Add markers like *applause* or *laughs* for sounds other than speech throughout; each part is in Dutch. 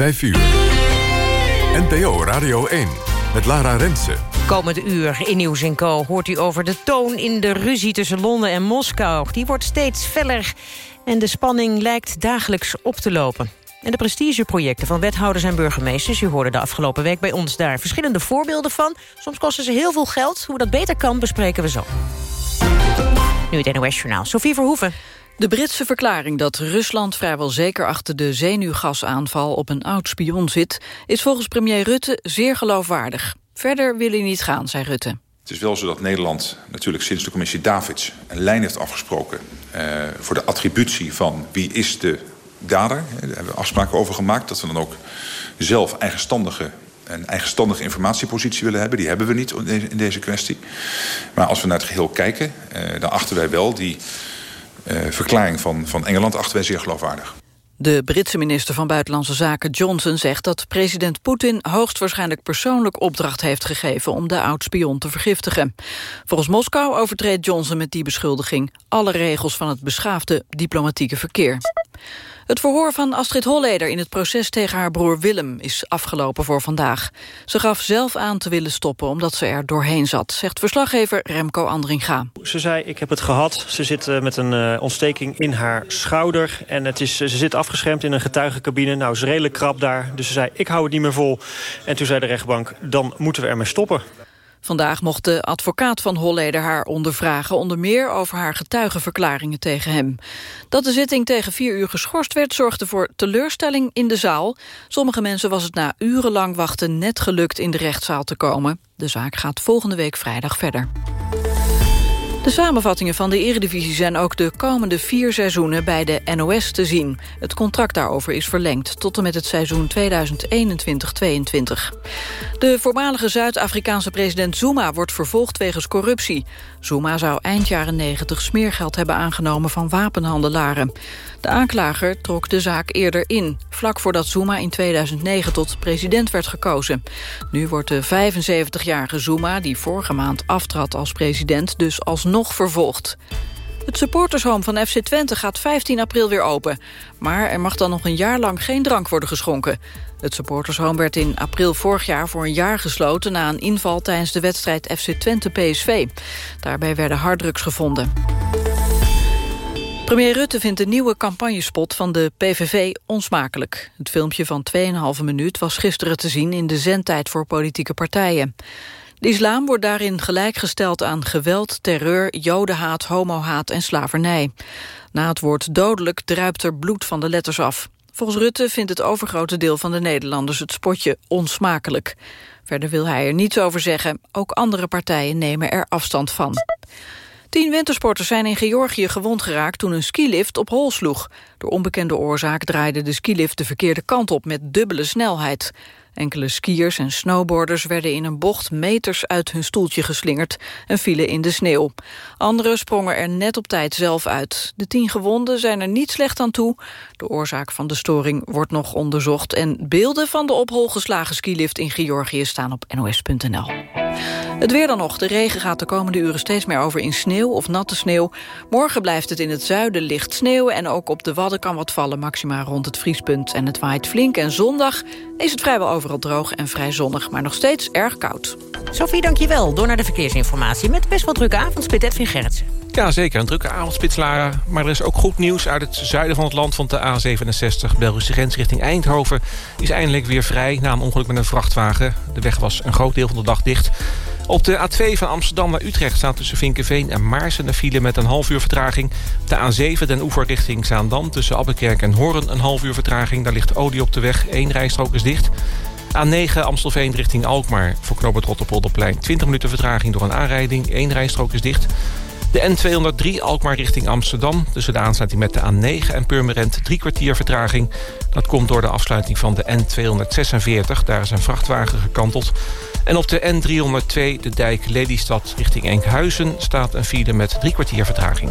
5 uur. NPO Radio 1 met Lara Rensen. Komende uur in Nieuws Co hoort u over de toon in de ruzie tussen Londen en Moskou. Die wordt steeds feller en de spanning lijkt dagelijks op te lopen. En de prestigeprojecten van wethouders en burgemeesters... u hoorde de afgelopen week bij ons daar verschillende voorbeelden van. Soms kosten ze heel veel geld. Hoe dat beter kan, bespreken we zo. Nu het NOS-journaal. Sophie Verhoeven. De Britse verklaring dat Rusland vrijwel zeker achter de zenuwgasaanval op een oud spion zit, is volgens premier Rutte zeer geloofwaardig. Verder wil hij niet gaan, zei Rutte. Het is wel zo dat Nederland natuurlijk sinds de commissie Davids een lijn heeft afgesproken uh, voor de attributie van wie is de dader. Daar hebben we afspraken over gemaakt dat we dan ook zelf eigenstandige een eigenstandige informatiepositie willen hebben. Die hebben we niet in deze kwestie. Maar als we naar het geheel kijken, uh, dan achten wij wel die verklaring van, van Engeland achten wij zeer geloofwaardig. De Britse minister van Buitenlandse Zaken Johnson zegt dat president Poetin hoogstwaarschijnlijk persoonlijk opdracht heeft gegeven om de oud-spion te vergiftigen. Volgens Moskou overtreedt Johnson met die beschuldiging alle regels van het beschaafde diplomatieke verkeer. Het verhoor van Astrid Holleder in het proces tegen haar broer Willem is afgelopen voor vandaag. Ze gaf zelf aan te willen stoppen omdat ze er doorheen zat, zegt verslaggever Remco Andringa. Ze zei, ik heb het gehad. Ze zit uh, met een uh, ontsteking in haar schouder en het is, ze zit afgeschermd in een getuigencabine. Nou, is redelijk krap daar. Dus ze zei, ik hou het niet meer vol. En toen zei de rechtbank, dan moeten we ermee stoppen. Vandaag mocht de advocaat van Holleder haar ondervragen... onder meer over haar getuigenverklaringen tegen hem. Dat de zitting tegen vier uur geschorst werd... zorgde voor teleurstelling in de zaal. Sommige mensen was het na urenlang wachten net gelukt in de rechtszaal te komen. De zaak gaat volgende week vrijdag verder. De samenvattingen van de Eredivisie zijn ook de komende vier seizoenen bij de NOS te zien. Het contract daarover is verlengd tot en met het seizoen 2021-22. De voormalige Zuid-Afrikaanse president Zuma wordt vervolgd wegens corruptie. Zuma zou eind jaren 90 smeergeld hebben aangenomen van wapenhandelaren. De aanklager trok de zaak eerder in, vlak voordat Zuma in 2009 tot president werd gekozen. Nu wordt de 75-jarige Zuma, die vorige maand aftrad als president, dus alsnog vervolgd. Het supportershome van FC Twente gaat 15 april weer open. Maar er mag dan nog een jaar lang geen drank worden geschonken. Het supportershome werd in april vorig jaar voor een jaar gesloten... na een inval tijdens de wedstrijd FC Twente-PSV. Daarbij werden harddrugs gevonden. Premier Rutte vindt de nieuwe campagnespot van de PVV onsmakelijk. Het filmpje van 2,5 minuut was gisteren te zien in de zendtijd voor politieke partijen. De islam wordt daarin gelijkgesteld aan geweld, terreur, jodenhaat, homohaat en slavernij. Na het woord dodelijk druipt er bloed van de letters af. Volgens Rutte vindt het overgrote deel van de Nederlanders het spotje onsmakelijk. Verder wil hij er niets over zeggen. Ook andere partijen nemen er afstand van. Tien wintersporters zijn in Georgië gewond geraakt toen een skilift op hol sloeg. Door onbekende oorzaak draaide de skilift de verkeerde kant op met dubbele snelheid. Enkele skiers en snowboarders werden in een bocht meters uit hun stoeltje geslingerd en vielen in de sneeuw. Anderen sprongen er net op tijd zelf uit. De tien gewonden zijn er niet slecht aan toe. De oorzaak van de storing wordt nog onderzocht en beelden van de op hol geslagen skilift in Georgië staan op nos.nl. Het weer dan nog. De regen gaat de komende uren steeds meer over in sneeuw of natte sneeuw. Morgen blijft het in het zuiden licht sneeuwen... en ook op de Wadden kan wat vallen, maxima rond het vriespunt. En het waait flink. En zondag is het vrijwel overal droog en vrij zonnig... maar nog steeds erg koud. Sophie, dankjewel. Door naar de verkeersinformatie... met best wel drukke avondspit Edwin Gerritsen. Ja, zeker. Een drukke avondspits, Lara. Maar er is ook goed nieuws uit het zuiden van het land... want de A67, Belgische grens richting Eindhoven... is eindelijk weer vrij na een ongeluk met een vrachtwagen. De weg was een groot deel van de dag dicht... Op de A2 van Amsterdam naar Utrecht staat tussen Vinkenveen en Maarsen... een file met een half uur vertraging. De A7 den oever richting Zaandam tussen Abbekerk en Hoorn... een half uur vertraging. Daar ligt olie op de weg. Eén rijstrook is dicht. A9 Amstelveen richting Alkmaar. Voor knooppunt Rotterpolderplein 20 minuten vertraging door een aanrijding. Eén rijstrook is dicht. De N203 Alkmaar richting Amsterdam. Tussen de aansluiting met de A9 en Purmerend drie kwartier vertraging. Dat komt door de afsluiting van de N246. Daar is een vrachtwagen gekanteld. En op de N302, de dijk Lelystad richting Enkhuizen... staat een file met drie kwartier vertraging.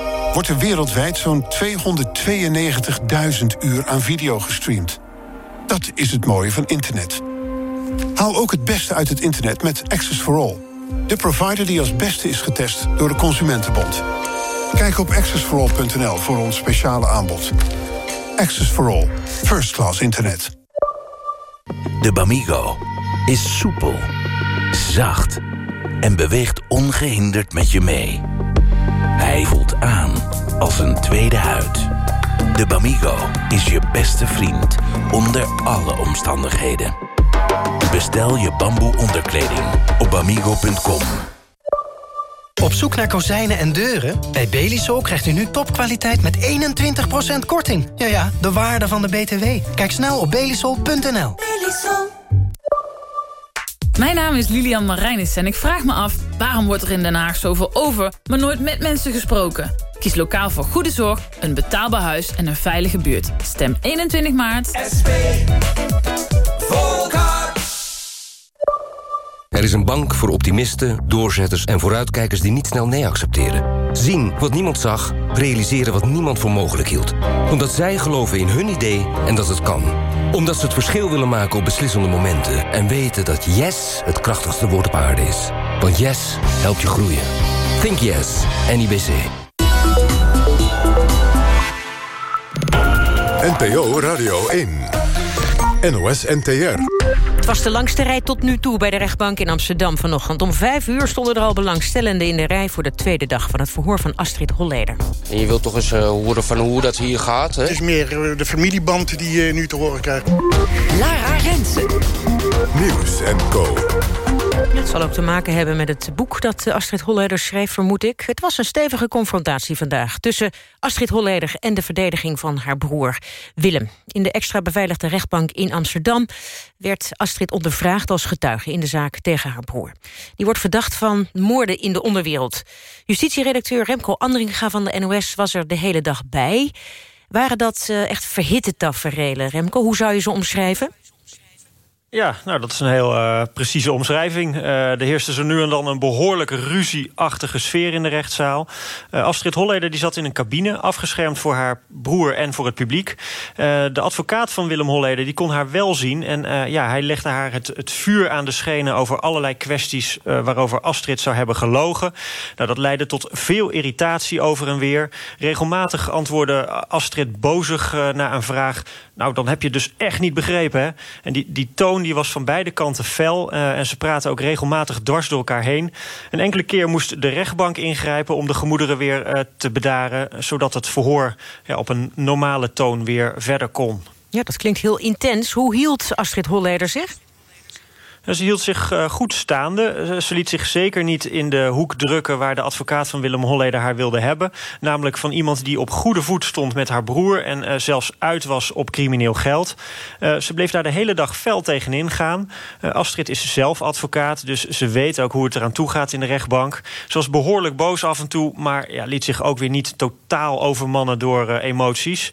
wordt er wereldwijd zo'n 292.000 uur aan video gestreamd. Dat is het mooie van internet. Haal ook het beste uit het internet met Access for All. De provider die als beste is getest door de Consumentenbond. Kijk op accessforall.nl voor ons speciale aanbod. Access for All. First class internet. De Bamigo is soepel, zacht en beweegt ongehinderd met je mee. Hij voelt aan als een tweede huid. De Bamigo is je beste vriend onder alle omstandigheden. Bestel je bamboe onderkleding op bamigo.com. Op zoek naar kozijnen en deuren? Bij Belisol krijgt u nu topkwaliteit met 21% korting. Ja ja, de waarde van de BTW. Kijk snel op belisol.nl. Mijn naam is Lilian Marijnis en ik vraag me af... waarom wordt er in Den Haag zoveel over, maar nooit met mensen gesproken? Kies lokaal voor goede zorg, een betaalbaar huis en een veilige buurt. Stem 21 maart. SP. Er is een bank voor optimisten, doorzetters en vooruitkijkers die niet snel nee accepteren. Zien wat niemand zag, realiseren wat niemand voor mogelijk hield. Omdat zij geloven in hun idee en dat het kan. Omdat ze het verschil willen maken op beslissende momenten. En weten dat yes het krachtigste woord op aarde is. Want yes helpt je groeien. Think yes, NIBC. NPO Radio 1. NOS NTR. Het was de langste rij tot nu toe bij de rechtbank in Amsterdam vanochtend. Om vijf uur stonden er al belangstellenden in de rij... voor de tweede dag van het verhoor van Astrid Holleder. En je wilt toch eens uh, horen van hoe dat hier gaat, hè? Het is meer uh, de familieband die je uh, nu te horen krijgt. Lara Rensen. Nieuws en Co. Het zal ook te maken hebben met het boek dat Astrid Holleder schreef, vermoed ik. Het was een stevige confrontatie vandaag tussen Astrid Holleder en de verdediging van haar broer Willem. In de extra beveiligde rechtbank in Amsterdam werd Astrid ondervraagd als getuige in de zaak tegen haar broer. Die wordt verdacht van moorden in de onderwereld. Justitieredacteur Remco Andringa van de NOS was er de hele dag bij. Waren dat uh, echt verhitte taferelen, Remco? Hoe zou je ze omschrijven? Ja, nou, dat is een heel uh, precieze omschrijving. Uh, er heerste zo nu en dan een behoorlijk ruzieachtige sfeer in de rechtszaal. Uh, Astrid Holleder die zat in een cabine, afgeschermd voor haar broer en voor het publiek. de advocaat van Willem Holleder die kon haar wel zien. En ja, hij legde haar het, het, vuur aan de schenen over allerlei kwesties... waarover Astrid zou hebben gelogen. Nou, dat leidde tot veel irritatie over en weer. Regelmatig antwoordde Astrid bozig naar een vraag... nou, dan heb je dus echt niet begrepen, hè? En die, die toon die was van beide kanten fel. Uh, en ze praten ook regelmatig dwars door elkaar heen. Een enkele keer moest de rechtbank ingrijpen om de gemoederen weer uh, te bedaren. Zodat het verhoor ja, op een normale toon weer verder kon. Ja, dat klinkt heel intens. Hoe hield Astrid Holleder zich? Ze hield zich uh, goed staande. Ze liet zich zeker niet in de hoek drukken... waar de advocaat van Willem Holleder haar wilde hebben. Namelijk van iemand die op goede voet stond met haar broer... en uh, zelfs uit was op crimineel geld. Uh, ze bleef daar de hele dag fel tegenin gaan. Astrid is zelf advocaat, dus ze weet ook hoe het eraan toe gaat in de rechtbank. Ze was behoorlijk boos af en toe... maar ja, liet zich ook weer niet totaal overmannen door emoties.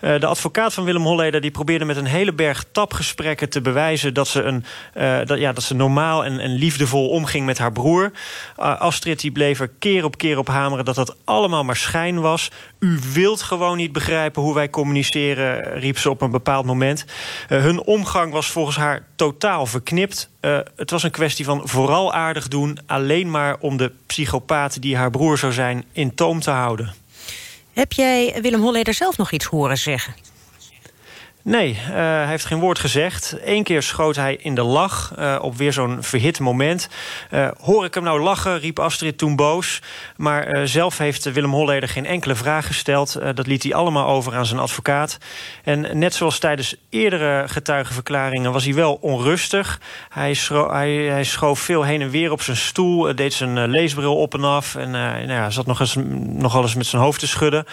de advocaat van Willem Holleder die probeerde met een hele berg tapgesprekken te bewijzen... dat ze een dat, ja, dat ze normaal en, liefdevol omging met haar broer. Uh, Astrid die bleef er keer op keer op hameren dat dat allemaal maar schijn was. U wilt gewoon niet begrijpen hoe wij communiceren, riep ze op een bepaald moment. Uh, hun omgang was volgens haar totaal verknipt. Uh, het was een kwestie van vooral aardig doen... alleen maar om de psychopaat die haar broer zou zijn in toom te houden. Heb jij Willem Holleder zelf nog iets horen zeggen? Nee, uh, hij heeft geen woord gezegd. Eén keer schoot hij in de lach uh, op weer zo'n verhit moment. Uh, hoor ik hem nou lachen, riep Astrid toen boos. Maar zelf heeft Willem Holleder geen enkele vraag gesteld. dat liet hij allemaal over aan zijn advocaat. En net zoals tijdens eerdere getuigenverklaringen was hij wel onrustig. Hij, hij, schoof veel heen en weer op zijn stoel. deed zijn leesbril op en af. En nou ja, zat nog eens, nogal eens met zijn hoofd te schudden.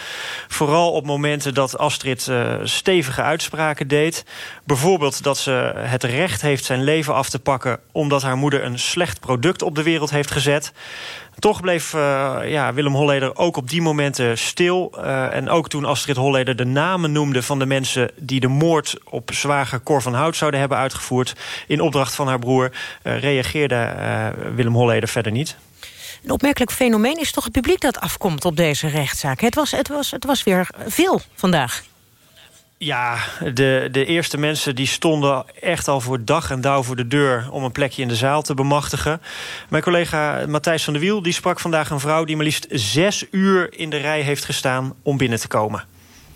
Vooral op momenten dat Astrid stevige uitspraken deed. Bijvoorbeeld dat ze het recht heeft zijn leven af te pakken... omdat haar moeder een slecht product op de wereld heeft gezet. Toch bleef uh, ja, Willem Holleder ook op die momenten stil. Uh, en ook toen Astrid Holleder de namen noemde van de mensen... die de moord op zwager Cor van Hout zouden hebben uitgevoerd... in opdracht van haar broer, uh, reageerde Willem Holleder verder niet. Een opmerkelijk fenomeen is toch het publiek dat afkomt op deze rechtszaak. Het was, het was, het was weer veel vandaag. Ja, de, de eerste mensen die stonden echt al voor dag en dauw voor de deur... om een plekje in de zaal te bemachtigen. Mijn collega Matthijs van der Wiel die sprak vandaag een vrouw... die maar liefst zes uur in de rij heeft gestaan om binnen te komen.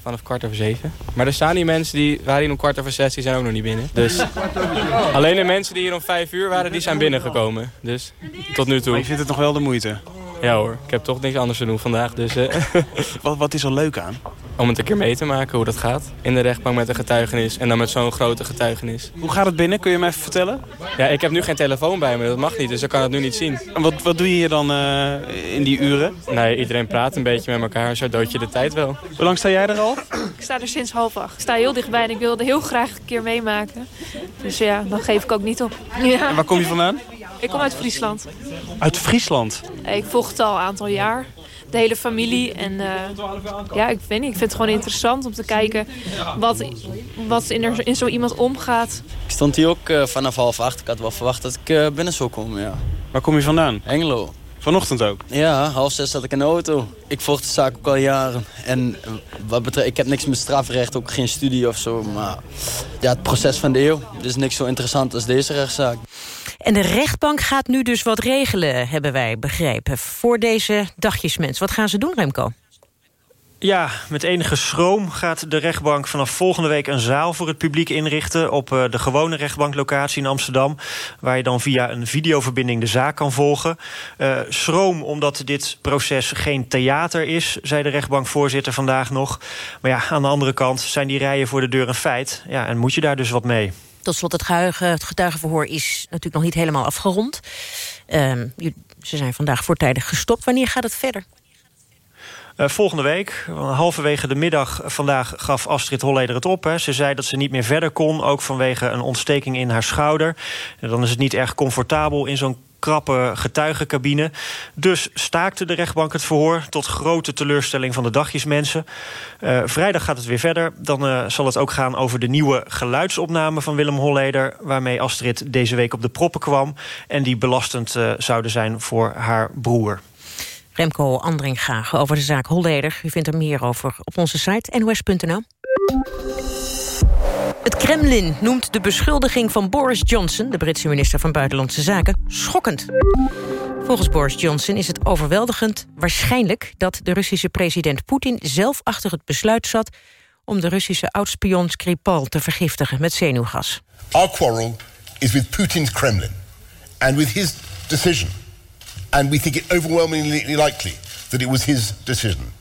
Vanaf kwart over zeven. Maar er staan die mensen die waren hier om kwart over zes, die zijn ook nog niet binnen. Dus alleen de mensen die hier om vijf uur waren, die zijn binnengekomen. Dus tot nu toe. Maar je vindt het nog wel de moeite? Ja hoor, ik heb toch niks anders te doen vandaag. Dus, uh... *laughs* wat, wat is er leuk aan? Om het een keer mee te maken hoe dat gaat. In de rechtbank met een getuigenis en dan met zo'n grote getuigenis. Hoe gaat het binnen? Kun je me even vertellen? Ja, ik heb nu geen telefoon bij me, dat mag niet, dus ik kan het nu niet zien. En wat, wat doe je hier dan uh, in die uren? Nee, iedereen praat een beetje met elkaar, zo dood je de tijd wel. Hoe lang sta jij er al? Ik sta er sinds half acht. Ik sta heel dichtbij en ik wilde heel graag een keer meemaken. Dus ja, dan geef ik ook niet op. Ja. En waar kom je vandaan? Ik kom uit Friesland. Uit Friesland? Ik volg het al een aantal jaar. De hele familie. En uh, ja, ik weet niet. Ik vind het gewoon interessant om te kijken wat, wat in, er, in zo iemand omgaat. Ik stond hier ook uh, vanaf half acht. Ik had wel verwacht dat ik uh, binnen zou komen, ja. Waar kom je vandaan? Engelo. Vanochtend ook? Ja, half zes zat ik in de auto. Ik volg de zaak ook al jaren. En wat betreft, ik heb niks met strafrecht, ook geen studie of zo. Maar ja, het proces van de eeuw. is niks zo interessant als deze rechtszaak. En de rechtbank gaat nu dus wat regelen, hebben wij begrepen... voor deze dagjesmens. Wat gaan ze doen, Remco? Ja, met enige schroom gaat de rechtbank vanaf volgende week een zaal voor het publiek inrichten op de gewone rechtbanklocatie in Amsterdam, waar je dan via een videoverbinding de zaak kan volgen. Uh, schroom omdat dit proces geen theater is, zei de rechtbankvoorzitter vandaag nog. Maar ja, aan de andere kant zijn die rijen voor de deur een feit. Ja, en moet je daar dus wat mee. Tot slot, het, het getuigenverhoor is natuurlijk nog niet helemaal afgerond. Uh, ze zijn vandaag voortijdig gestopt. Wanneer gaat het verder? Uh, volgende week, halverwege de middag vandaag, gaf Astrid Holleder het op. Hè. Ze zei dat ze niet meer verder kon, ook vanwege een ontsteking in haar schouder. En dan is het niet erg comfortabel in zo'n krappe getuigencabine. Dus staakte de rechtbank het verhoor... tot grote teleurstelling van de dagjesmensen. Uh, vrijdag gaat het weer verder. Dan uh, zal het ook gaan over de nieuwe geluidsopname van Willem Holleder... waarmee Astrid deze week op de proppen kwam... en die belastend uh, zouden zijn voor haar broer. Remco Andringa over de zaak Holleder. U vindt er meer over op onze site nos.nl. Het Kremlin noemt de beschuldiging van Boris Johnson... de Britse minister van Buitenlandse Zaken, schokkend. Volgens Boris Johnson is het overweldigend waarschijnlijk... dat de Russische president Poetin zelf achter het besluit zat... om de Russische oudspion Skripal te vergiftigen met zenuwgas. Our quarrel is with Putin's Kremlin and with his decision. And we think it overwhelmingly likely that it was his decision...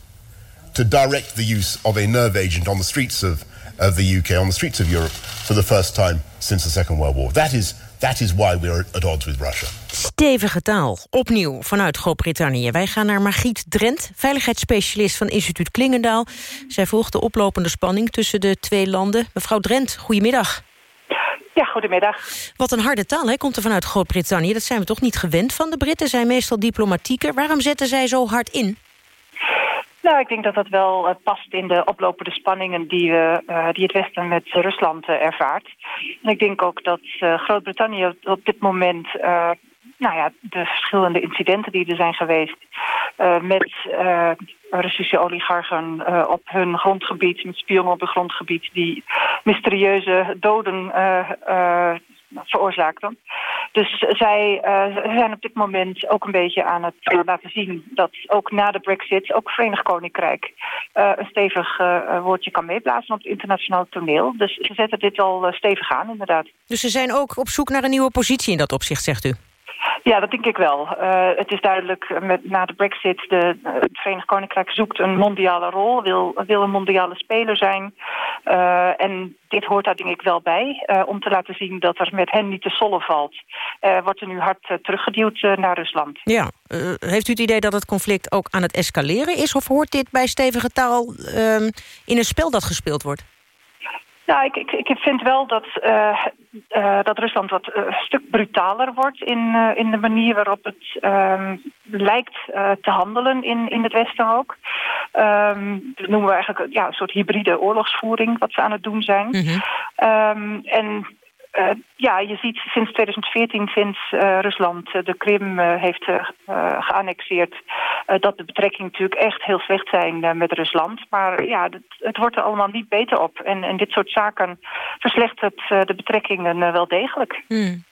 to direct the use of a nerve agent on the streets of of the UK on the streets of Europe for the first time since the Second World War. That is, that is why we're at odds with Russia. Stevige taal, opnieuw vanuit Groot-Brittannië. Wij gaan naar Margriet Drent, veiligheidsspecialist van instituut Klingendaal. Zij volgt de oplopende spanning tussen de twee landen. Mevrouw Drent, goedemiddag. Ja, goedemiddag. Wat een harde taal hè, komt er vanuit Groot-Brittannië. Dat zijn we toch niet gewend van de Britten, zijn meestal diplomatieker. Waarom zetten zij zo hard in? Nou, ik denk dat dat wel uh, past in de oplopende spanningen die, we, uh, die het Westen met Rusland ervaart. Ik denk ook dat Groot-Brittannië op dit moment nou ja, de verschillende incidenten die er zijn geweest met Russische oligarchen op hun grondgebied, met spionnen op hun grondgebied, die mysterieuze doden veroorzaakten. Dus zij uh, zijn op dit moment ook een beetje aan het uh, laten zien... dat ook na de brexit ook Verenigd Koninkrijk... Uh, een stevig woordje kan meeblazen op het internationaal toneel. Dus ze zetten dit al stevig aan, inderdaad. Dus ze zijn ook op zoek naar een nieuwe positie in dat opzicht, zegt u? Ja, dat denk ik wel. Uh, het is duidelijk, met, na de brexit, de, het Verenigd Koninkrijk zoekt een mondiale rol, wil, wil een mondiale speler zijn. En dit hoort daar denk ik wel bij, om te laten zien dat er met hen niet te sollen valt. wordt er nu hard teruggeduwd naar Rusland. Ja, heeft u het idee dat het conflict ook aan het escaleren is? Of hoort dit bij stevige taal ehm, in een spel dat gespeeld wordt? Nou, ik, ik, ik vind wel dat, uh, uh, dat Rusland wat uh, een stuk brutaler wordt in, in de manier waarop het ehm, lijkt te handelen in, in het Westen ook. Um, dat noemen we eigenlijk ja, een soort hybride oorlogsvoering wat ze aan het doen zijn. Mm -hmm. en uh, ja, je ziet sinds 2014, sinds uh, Rusland uh, de Krim heeft geannexeerd... dat de betrekkingen natuurlijk echt heel slecht zijn met Rusland. Maar ja, het, het, wordt er allemaal niet beter op. En, en dit soort zaken verslechtert de betrekkingen wel degelijk. Hmm.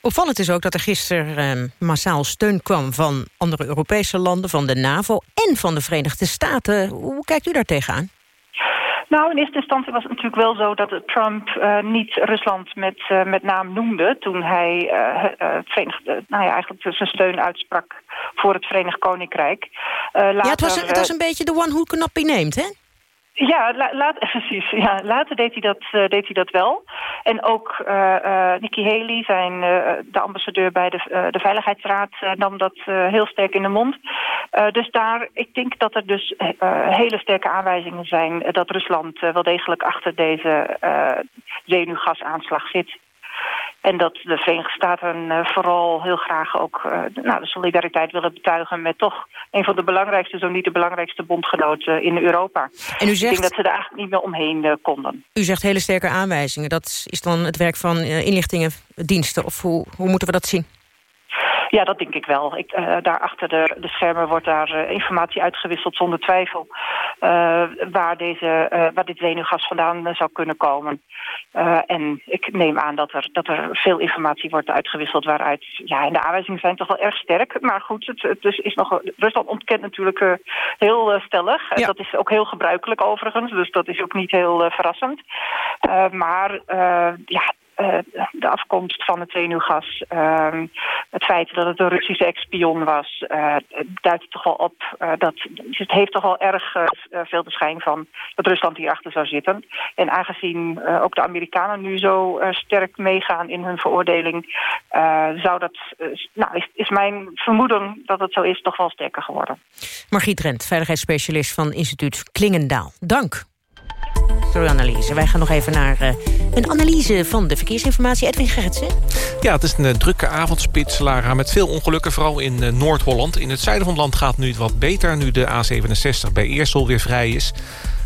Opvallend is ook dat er gisteren massaal steun kwam... van andere Europese landen, van de NAVO en van de Verenigde Staten. Hoe kijkt u daar tegenaan? Nou, in eerste instantie was het natuurlijk wel zo dat Trump uh, niet Rusland met, uh, met naam noemde toen hij uh, het Verenigde, nou ja, eigenlijk zijn steun uitsprak voor het Verenigd Koninkrijk. Later, ja, het was, het was een beetje de one who cannot be named, hè? Ja, la, laat, *laughs* precies. Ja, later deed hij dat, uh, deed hij dat wel. En ook uh, Nikki Haley, zijn, de ambassadeur bij de, de Veiligheidsraad, nam dat heel sterk in de mond. dus daar, ik denk dat er dus hele sterke aanwijzingen zijn dat Rusland wel degelijk achter deze zenuwgasaanslag zit. En dat de Verenigde Staten uh, vooral heel graag ook uh, nou, de solidariteit willen betuigen... met toch een van de belangrijkste, zo niet de belangrijkste bondgenoten in Europa. En u zegt... Ik denk dat ze daar eigenlijk niet meer omheen konden. U zegt hele sterke aanwijzingen. Dat is dan het werk van inlichtingendiensten? Of hoe, hoe moeten we dat zien? Ja, dat denk ik wel. Ik, uh, daar achter de, de schermen wordt daar uh, informatie uitgewisseld zonder twijfel. Uh, waar, deze, waar dit zenuwgas vandaan zou kunnen komen. en ik neem aan dat er, dat er veel informatie wordt uitgewisseld waaruit... Ja, en de aanwijzingen zijn toch wel erg sterk. Maar goed, het, het is, is nog, Rusland ontkent natuurlijk heel stellig. Ja. Dat is ook heel gebruikelijk overigens. Dus dat is ook niet heel verrassend. maar ja, de afkomst van het zenuwgas, uh, het feit dat het een Russische ex-spion was, uh, duidt toch wel op uh, dat het heeft toch wel erg veel de schijn van dat Rusland hierachter zou zitten. En aangezien ook de Amerikanen nu zo sterk meegaan in hun veroordeling, zou dat, nou, is, is, mijn vermoeden dat het zo is, toch wel sterker geworden. Margriet Rent, veiligheidsspecialist van instituut Klingendaal. Dank voor uw analyse. Wij gaan nog even naar uh, een analyse van de verkeersinformatie. Edwin Gerritsen. Ja, het is een uh, drukke avondspits, Lara, met veel ongelukken. Vooral in uh, Noord-Holland. In het zuiden van het land gaat nu het wat beter... nu de A67 bij Eersel weer vrij is.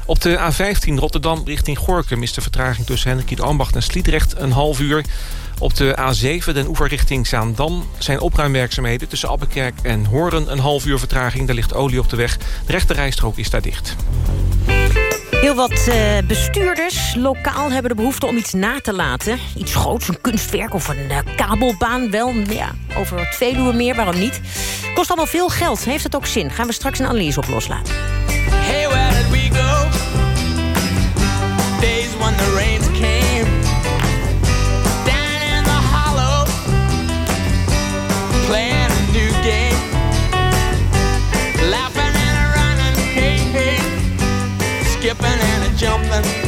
Op de A15 Rotterdam richting Gorkum is de vertraging tussen Hendrikiet Ambacht en Sliedrecht een half uur. Op de A7 den oever richting Zaandam zijn opruimwerkzaamheden tussen Appenkerk en Hoorn een half uur vertraging. Daar ligt olie op de weg. De rechte rijstrook is daar dicht. Heel wat uh, bestuurders lokaal hebben de behoefte om iets na te laten. Iets groots, een kunstwerk of een uh, kabelbaan. Wel, ja, over het Veluwe meer, waarom niet? Kost allemaal veel geld. Heeft het ook zin? Gaan we straks een analyse op loslaten. Hey, where did we go? Days when the rains Skipping and a jumping.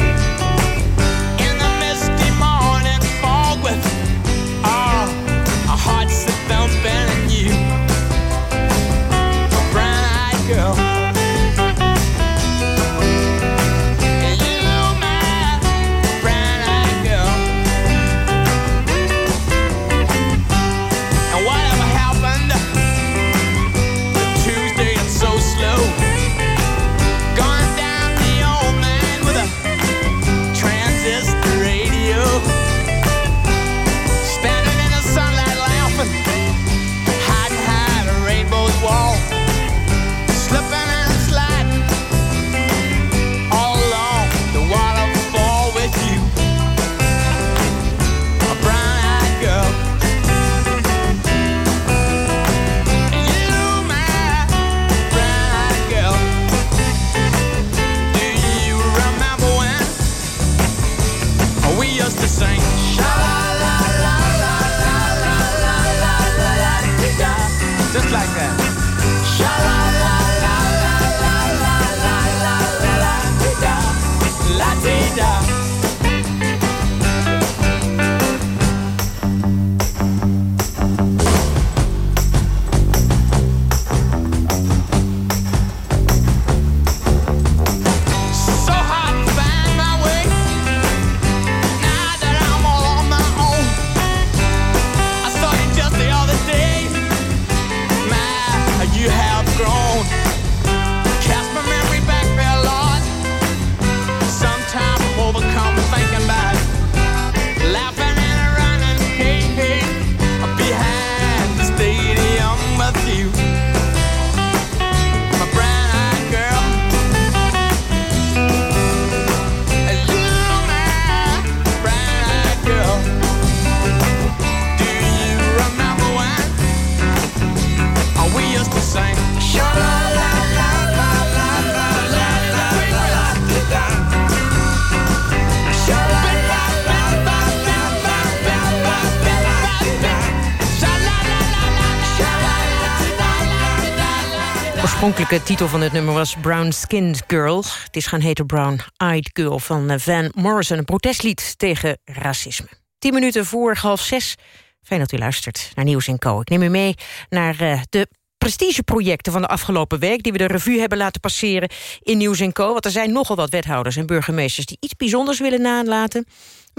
Oorspronkelijke titel van het nummer was Brown Skinned Girl. Het is gaan heten Brown Eyed Girl van eh, Van Morrison. Een protestlied tegen racisme. Tien minuten voor half zes. Fijn dat u luistert naar Nieuws in Co. Ik neem u mee naar uh, de prestigeprojecten van de afgelopen week... die we de revue hebben laten passeren in Nieuws Co. Want er zijn nogal wat wethouders en burgemeesters... die iets bijzonders willen nalaten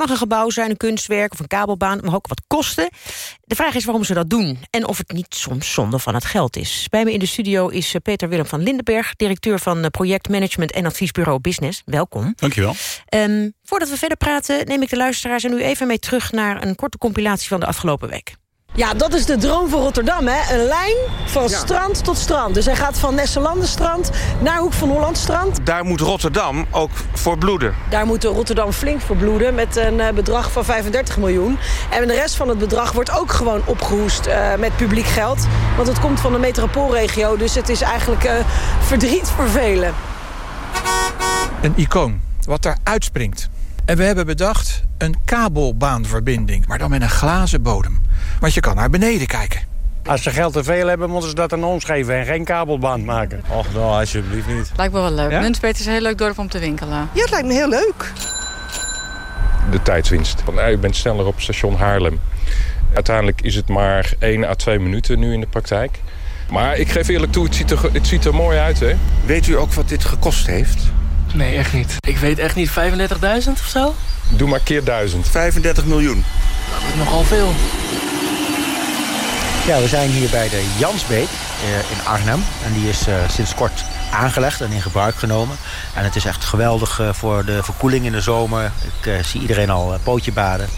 mag een gebouw zijn, een kunstwerk of een kabelbaan, mag ook wat kosten. De vraag is waarom ze dat doen en of het niet soms zonde van het geld is. Bij me in de studio is eh, Peter Willem van Lindenberg... directeur van eh, projectmanagement en adviesbureau Business. Welkom. Dankjewel. Um, voordat we verder praten neem ik de luisteraars en u even mee terug... naar een korte compilatie van de afgelopen week. Ja, dat is de droom voor Rotterdam, hè? Een lijn van strand tot strand. Dus hij gaat van Nesselandenstrand naar Hoek van Hollandstrand. Daar moet Rotterdam ook voor bloeden. Daar moet Rotterdam flink voor bloeden met een uh, bedrag van 35 miljoen. En de rest van het bedrag wordt ook gewoon opgehoest uh, met publiek geld. Want het komt van de metropoolregio, dus het is eigenlijk uh, verdriet voor velen. Een icoon, wat daar uitspringt. En we hebben bedacht een kabelbaanverbinding, maar dan met een glazen bodem. Want je kan naar beneden kijken. Als ze geld te veel hebben, moeten ze dat aan ons geven en geen kabelbaan maken. Och, nou, alsjeblieft niet. Lijkt me wel leuk. Ja? Nunspeet is een heel leuk dorp om te winkelen. Ja, het lijkt me heel leuk. De tijdswinst. Want nou, u bent sneller op station Haarlem. Uiteindelijk is het maar 1 à 2 minuten nu in de praktijk. Maar ik geef eerlijk toe, het ziet er, het ziet er mooi uit, hè? Weet u ook wat dit gekost heeft? Nee, echt niet. Ik weet echt niet, 35.000 of zo? Doe maar keer 1000. 35 miljoen. Dat is nogal veel. Ja, we zijn hier bij de Jansbeek uh, in Arnhem. En die is uh, sinds kort aangelegd en in gebruik genomen. En het is echt geweldig uh, voor de verkoeling in de zomer. Ik zie iedereen al pootje baden.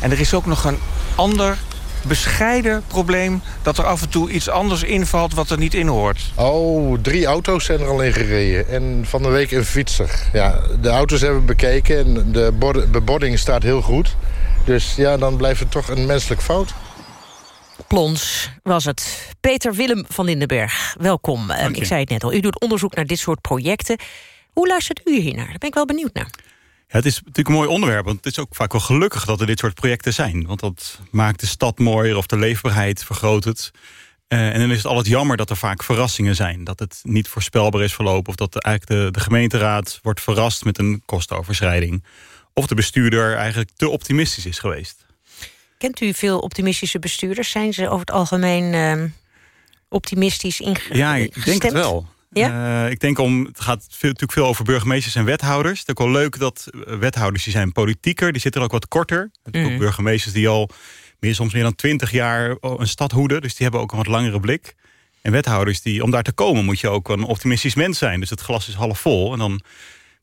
En er is ook nog een ander bescheiden probleem dat er af en toe iets anders invalt wat er niet in hoort. Oh, drie auto's zijn er al in gereden. En van de week een fietser. Ja, de auto's hebben we bekeken en de bebording staat heel goed. Dus ja, dan blijft het toch een menselijk fout. Plons was het. Peter Willem van Lindenberg, welkom. Um, ik zei het net al, u doet onderzoek naar dit soort projecten. Hoe luistert u hier naar? Daar ben ik wel benieuwd naar. Ja, het is natuurlijk een mooi onderwerp, want het is ook vaak wel gelukkig dat er dit soort projecten zijn. Want dat maakt de stad mooier of de leefbaarheid vergroot het. Uh, en dan is het altijd jammer dat er vaak verrassingen zijn. Dat het niet voorspelbaar is verlopen. Of dat de, eigenlijk de, de gemeenteraad wordt verrast met een kostenoverschrijding. Of de bestuurder eigenlijk te optimistisch is geweest. Kent u veel optimistische bestuurders? Zijn ze over het algemeen uh, optimistisch ingesteld? Ja, ik denk het wel. Ja? Uh, ik denk om, het gaat veel, natuurlijk veel over burgemeesters en wethouders. Het is ook wel leuk dat wethouders die zijn politieker, die zitten er ook wat korter. Mm. Ook burgemeesters die al meer, soms meer dan twintig jaar een stad hoeden. Dus die hebben ook een wat langere blik. En wethouders, die, om daar te komen moet je ook een optimistisch mens zijn. Dus het glas is half vol. En dan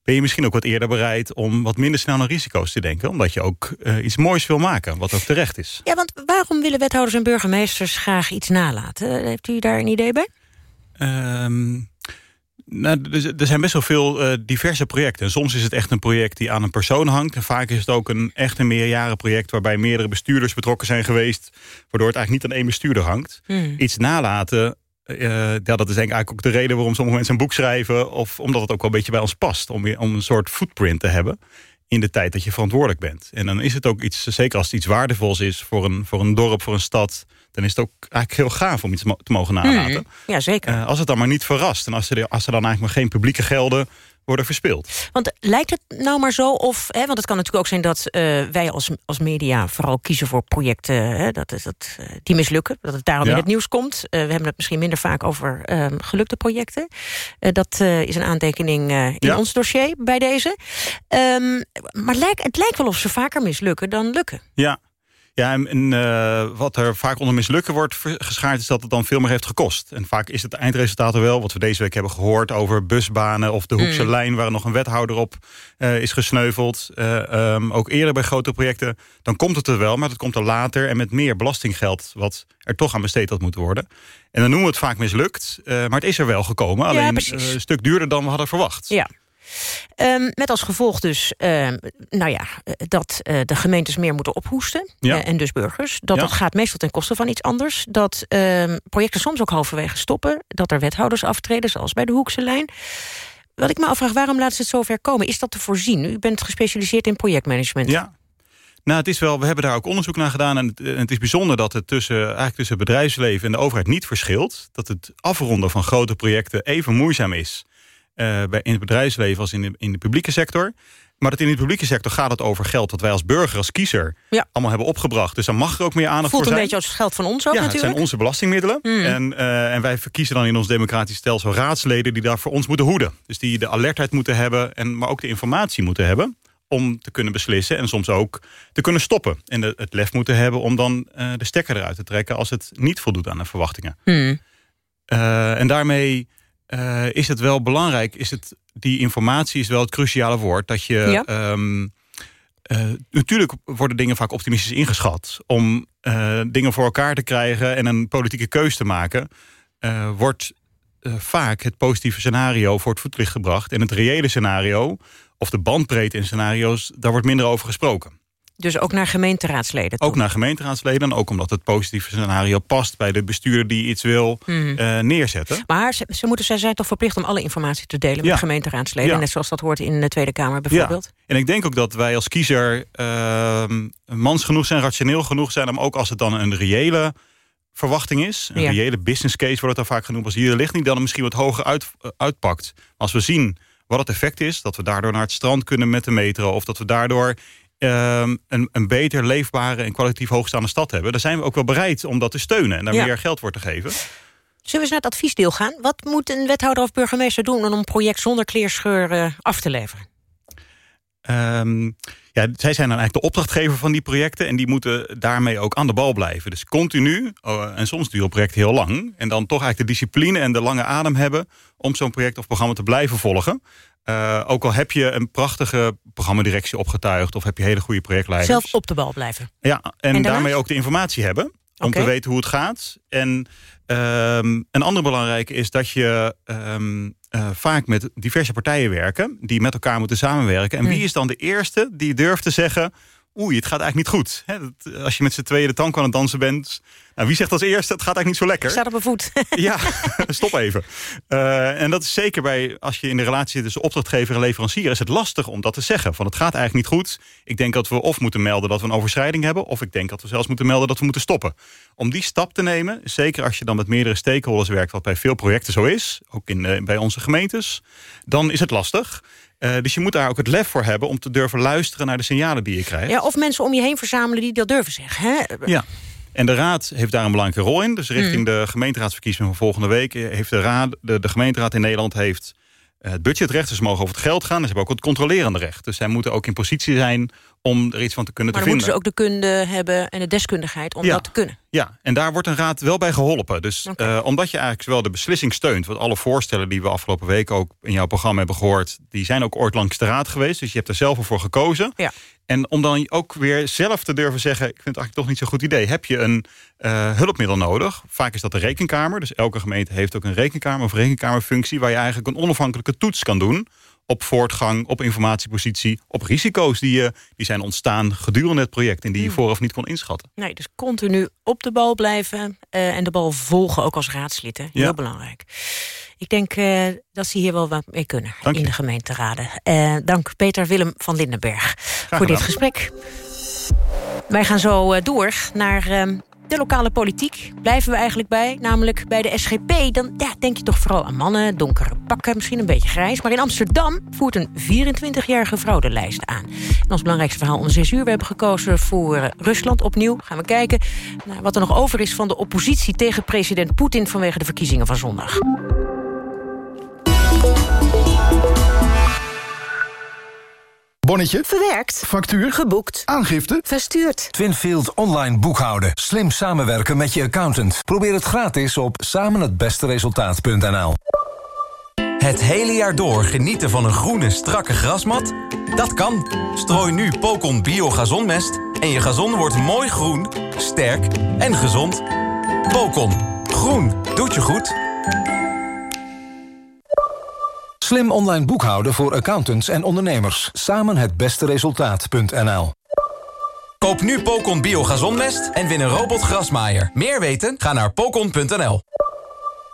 ben je misschien ook wat eerder bereid om wat minder snel naar risico's te denken. Omdat je ook uh, iets moois wil maken, wat ook terecht is. Ja, want waarom willen wethouders en burgemeesters graag iets nalaten? Heeft u daar een idee bij? Um, nou, er zijn best wel veel uh, diverse projecten. Soms is het echt een project die aan een persoon hangt. En vaak is het ook een echt een meerjarenproject... waarbij meerdere bestuurders betrokken zijn geweest... waardoor het eigenlijk niet aan één bestuurder hangt. Hmm. Iets nalaten, uh, ja, dat is denk ik eigenlijk ook de reden... waarom sommige mensen een boek schrijven... of omdat het ook wel een beetje bij ons past. Om, om een soort footprint te hebben in de tijd dat je verantwoordelijk bent. En dan is het ook iets, zeker als het iets waardevols is... voor een, voor een dorp, voor een stad dan is het ook eigenlijk heel gaaf om iets te mogen nalaten. Hmm, ja, zeker. Uh, als het dan maar niet verrast. En als er, als er dan eigenlijk maar geen publieke gelden worden verspeeld. Want lijkt het nou maar zo, of, hè, want het kan natuurlijk ook zijn dat uh, wij als, als media vooral kiezen voor projecten hè, dat, dat, uh, die mislukken, dat het daarom ja. in het nieuws komt. Uh, we hebben het misschien minder vaak over ehm, gelukte projecten. dat is een aantekening in ja. ons dossier bij deze. Um, maar lijk, het lijkt wel of ze vaker mislukken dan lukken. Ja, ja, en uh, wat er vaak onder mislukken wordt geschaard... is dat het dan veel meer heeft gekost. En vaak is het eindresultaat er wel, wat we deze week hebben gehoord... over busbanen of de Hoekse mm. lijn... waar nog een wethouder op uh, is gesneuveld. Uh, um, ook eerder bij grote projecten. Dan komt het er wel, maar het komt er later... en met meer belastinggeld wat er toch aan besteed had moeten worden. En dan noemen we het vaak mislukt. maar het is er wel gekomen. Alleen ja, een stuk duurder dan we hadden verwacht. Ja. Um, met als gevolg dus uh, nou ja, dat uh, de gemeentes meer moeten ophoesten. Ja. Uh, en dus burgers. Dat ja. dat gaat meestal ten koste van iets anders. Dat ehm, projecten soms ook halverwege stoppen. Dat er wethouders aftreden, zoals bij de Hoekse lijn. Wat ik me afvraag, waarom laten ze het zover komen? Is dat te voorzien? U bent gespecialiseerd in projectmanagement. Ja. Nou, het is wel, we hebben daar ook onderzoek naar gedaan. En het, en het is bijzonder dat het tussen, eigenlijk tussen het bedrijfsleven en de overheid niet verschilt. Dat het afronden van grote projecten even moeizaam is. Eh, bij, in het bedrijfsleven als in de, in de publieke sector. Maar dat in de publieke sector gaat het over geld dat wij als burger, als kiezer, allemaal hebben opgebracht. Dus dan mag er ook meer aandacht Voelt voor een zijn. beetje als geld van ons ook ja, het natuurlijk. zijn onze belastingmiddelen. Hmm. En, eh, en wij verkiezen dan in ons democratisch stelsel raadsleden... die daar voor ons moeten hoeden. Dus die de alertheid moeten hebben, en, maar ook de informatie moeten hebben... om te kunnen beslissen en soms ook te kunnen stoppen. En de- het lef moeten hebben om dan eh, de stekker eruit te trekken... als het niet voldoet aan de verwachtingen. Hmm. En daarmee eh, is het wel belangrijk, is het, die informatie is wel het cruciale woord. Dat je. Ja. ehm, eh, natuurlijk worden dingen vaak optimistisch ingeschat. Om eh, dingen voor elkaar te krijgen en een politieke keus te maken, wordt vaak het positieve scenario voor het voetlicht gebracht. En het reële scenario, of de bandbreedte in scenario's, daar wordt minder over gesproken. Dus ook naar gemeenteraadsleden. Ook naar gemeenteraadsleden, ook omdat het positieve scenario past bij de bestuurder die iets wil Mhm. eh, neerzetten. Maar ze, ze, moeten, zij zijn toch verplicht om alle informatie te delen met gemeenteraadsleden. Ja. Net zoals dat hoort in de Tweede Kamer bijvoorbeeld. Ja. En ik denk ook dat wij als kiezer ehm, mans genoeg zijn, rationeel genoeg zijn... om ook als het dan een reële verwachting is... een reële business case wordt het dan vaak genoemd... als hier ligt niet, dan misschien wat hoger uit, eh, uitpakt. Als we zien wat het effect is... dat we daardoor naar het strand kunnen met de metro... of dat we daardoor ehm, een, een beter leefbare en kwalitatief hoogstaande stad hebben... dan zijn we ook wel bereid om dat te steunen... en daar Ja. meer geld voor te geven. Zullen we eens naar het adviesdeel gaan? Wat moet een wethouder of burgemeester doen... om een project zonder kleerscheur eh, af te leveren? Ehm, ja, zij zijn dan eigenlijk de opdrachtgever van die projecten... en die moeten daarmee ook aan de bal blijven. Dus continu, oh, en soms duurt een project heel lang... en dan toch eigenlijk de discipline en de lange adem hebben... om zo'n project of programma te blijven volgen. Eh, ook al heb je een prachtige programmadirectie opgetuigd... of heb je hele goede projectleiders. Zelf op de bal blijven. Ja, en, daarmee ook de informatie hebben. Om te weten hoe het gaat. En ehm, een ander belangrijke is dat je ehm, eh, vaak met diverse partijen werken. Die met elkaar moeten samenwerken. En wie is dan de eerste die durft te zeggen... Oei, het gaat eigenlijk niet goed. Dat- als je met z'n tweeën de tank aan het dansen bent... Nou, wie zegt als eerste, het gaat eigenlijk niet zo lekker? Staat op een voet. *laughs* Ja, stop even. Eh, en dat is zeker bij, als je in de relatie zit tussen opdrachtgever en leverancier... is het lastig om dat te zeggen. Van het gaat eigenlijk niet goed. Ik denk dat we of moeten melden dat we een overschrijding hebben... of ik denk dat we zelfs moeten melden dat we moeten stoppen. Om die stap te nemen, zeker als je dan met meerdere stakeholders werkt... wat bij veel projecten zo is, ook in, eh, bij onze gemeentes... dan is het lastig. Eh, dus je moet daar ook het lef voor hebben... om te durven luisteren naar de signalen die je krijgt. Ja, of mensen om je heen verzamelen die dat durven zeggen. Hè? Ja. En de Raad heeft daar een belangrijke rol in. Dus richting Mm. de gemeenteraadsverkiezingen van volgende week... heeft de, raad, de, de gemeenteraad in Nederland heeft eh, het budgetrecht. Dus ze mogen over het geld gaan. En ze hebben ook het controlerende recht. Dus zij moeten ook in positie zijn om er iets van te kunnen Maar te dan vinden. moeten ze ook de kunde hebben en de deskundigheid om Ja. dat te kunnen. Ja, en daar wordt een raad wel bij geholpen. Dus eh, omdat je eigenlijk wel de beslissing steunt... want alle voorstellen die we afgelopen week ook in jouw programma hebben gehoord... die zijn ook ooit langs de raad geweest. Dus je hebt er zelf voor gekozen. Ja. En om dan ook weer zelf te durven zeggen... ik vind het eigenlijk toch niet zo'n goed idee. Heb je een eh, hulpmiddel nodig? Vaak is dat de rekenkamer. Dus elke gemeente heeft ook een rekenkamer of rekenkamerfunctie... waar je eigenlijk een onafhankelijke toets kan doen op voortgang, op informatiepositie, op risico's die, je, die zijn ontstaan gedurende het project... en die je Hmm. vooraf niet kon inschatten. Nee, dus continu op de bal blijven eh, en de bal volgen, ook als raadslid. Hè? Heel Ja. belangrijk. Ik denk eh, dat ze hier wel wat mee kunnen Dank in je. de gemeenteraden. Eh, dank Peter Willem van Lindenberg voor dit gesprek. Wij gaan zo eh, door naar ehm, de lokale politiek. Blijven we eigenlijk bij, namelijk bij de SGP. Dan ja, denk je toch vooral aan mannen, donkere pakken, misschien een beetje grijs. Maar in Amsterdam voert een 24-jarige vrouw de lijst aan. En ons belangrijkste verhaal om 6 uur. We hebben gekozen voor eh, Rusland opnieuw. Gaan we kijken naar wat er nog over is van de oppositie tegen president Poetin vanwege de verkiezingen van zondag. Bonnetje. Verwerkt. Factuur. Geboekt. Aangifte. Verstuurd. Twinfield online boekhouden. Slim samenwerken met je accountant. Probeer het gratis op samenhetbesteresultaat.nl Het hele jaar door genieten van een groene, strakke grasmat? Dat kan. Strooi nu Pocon Bio Gazonmest en je gazon wordt mooi groen, sterk en gezond. Pocon. Groen. Doet je goed. Slim online boekhouden voor accountants en ondernemers. Samen het beste resultaat.nl Koop nu Pocon Bio Gazonmest en win een robot grasmaaier. Meer weten? Ga naar pocon.nl.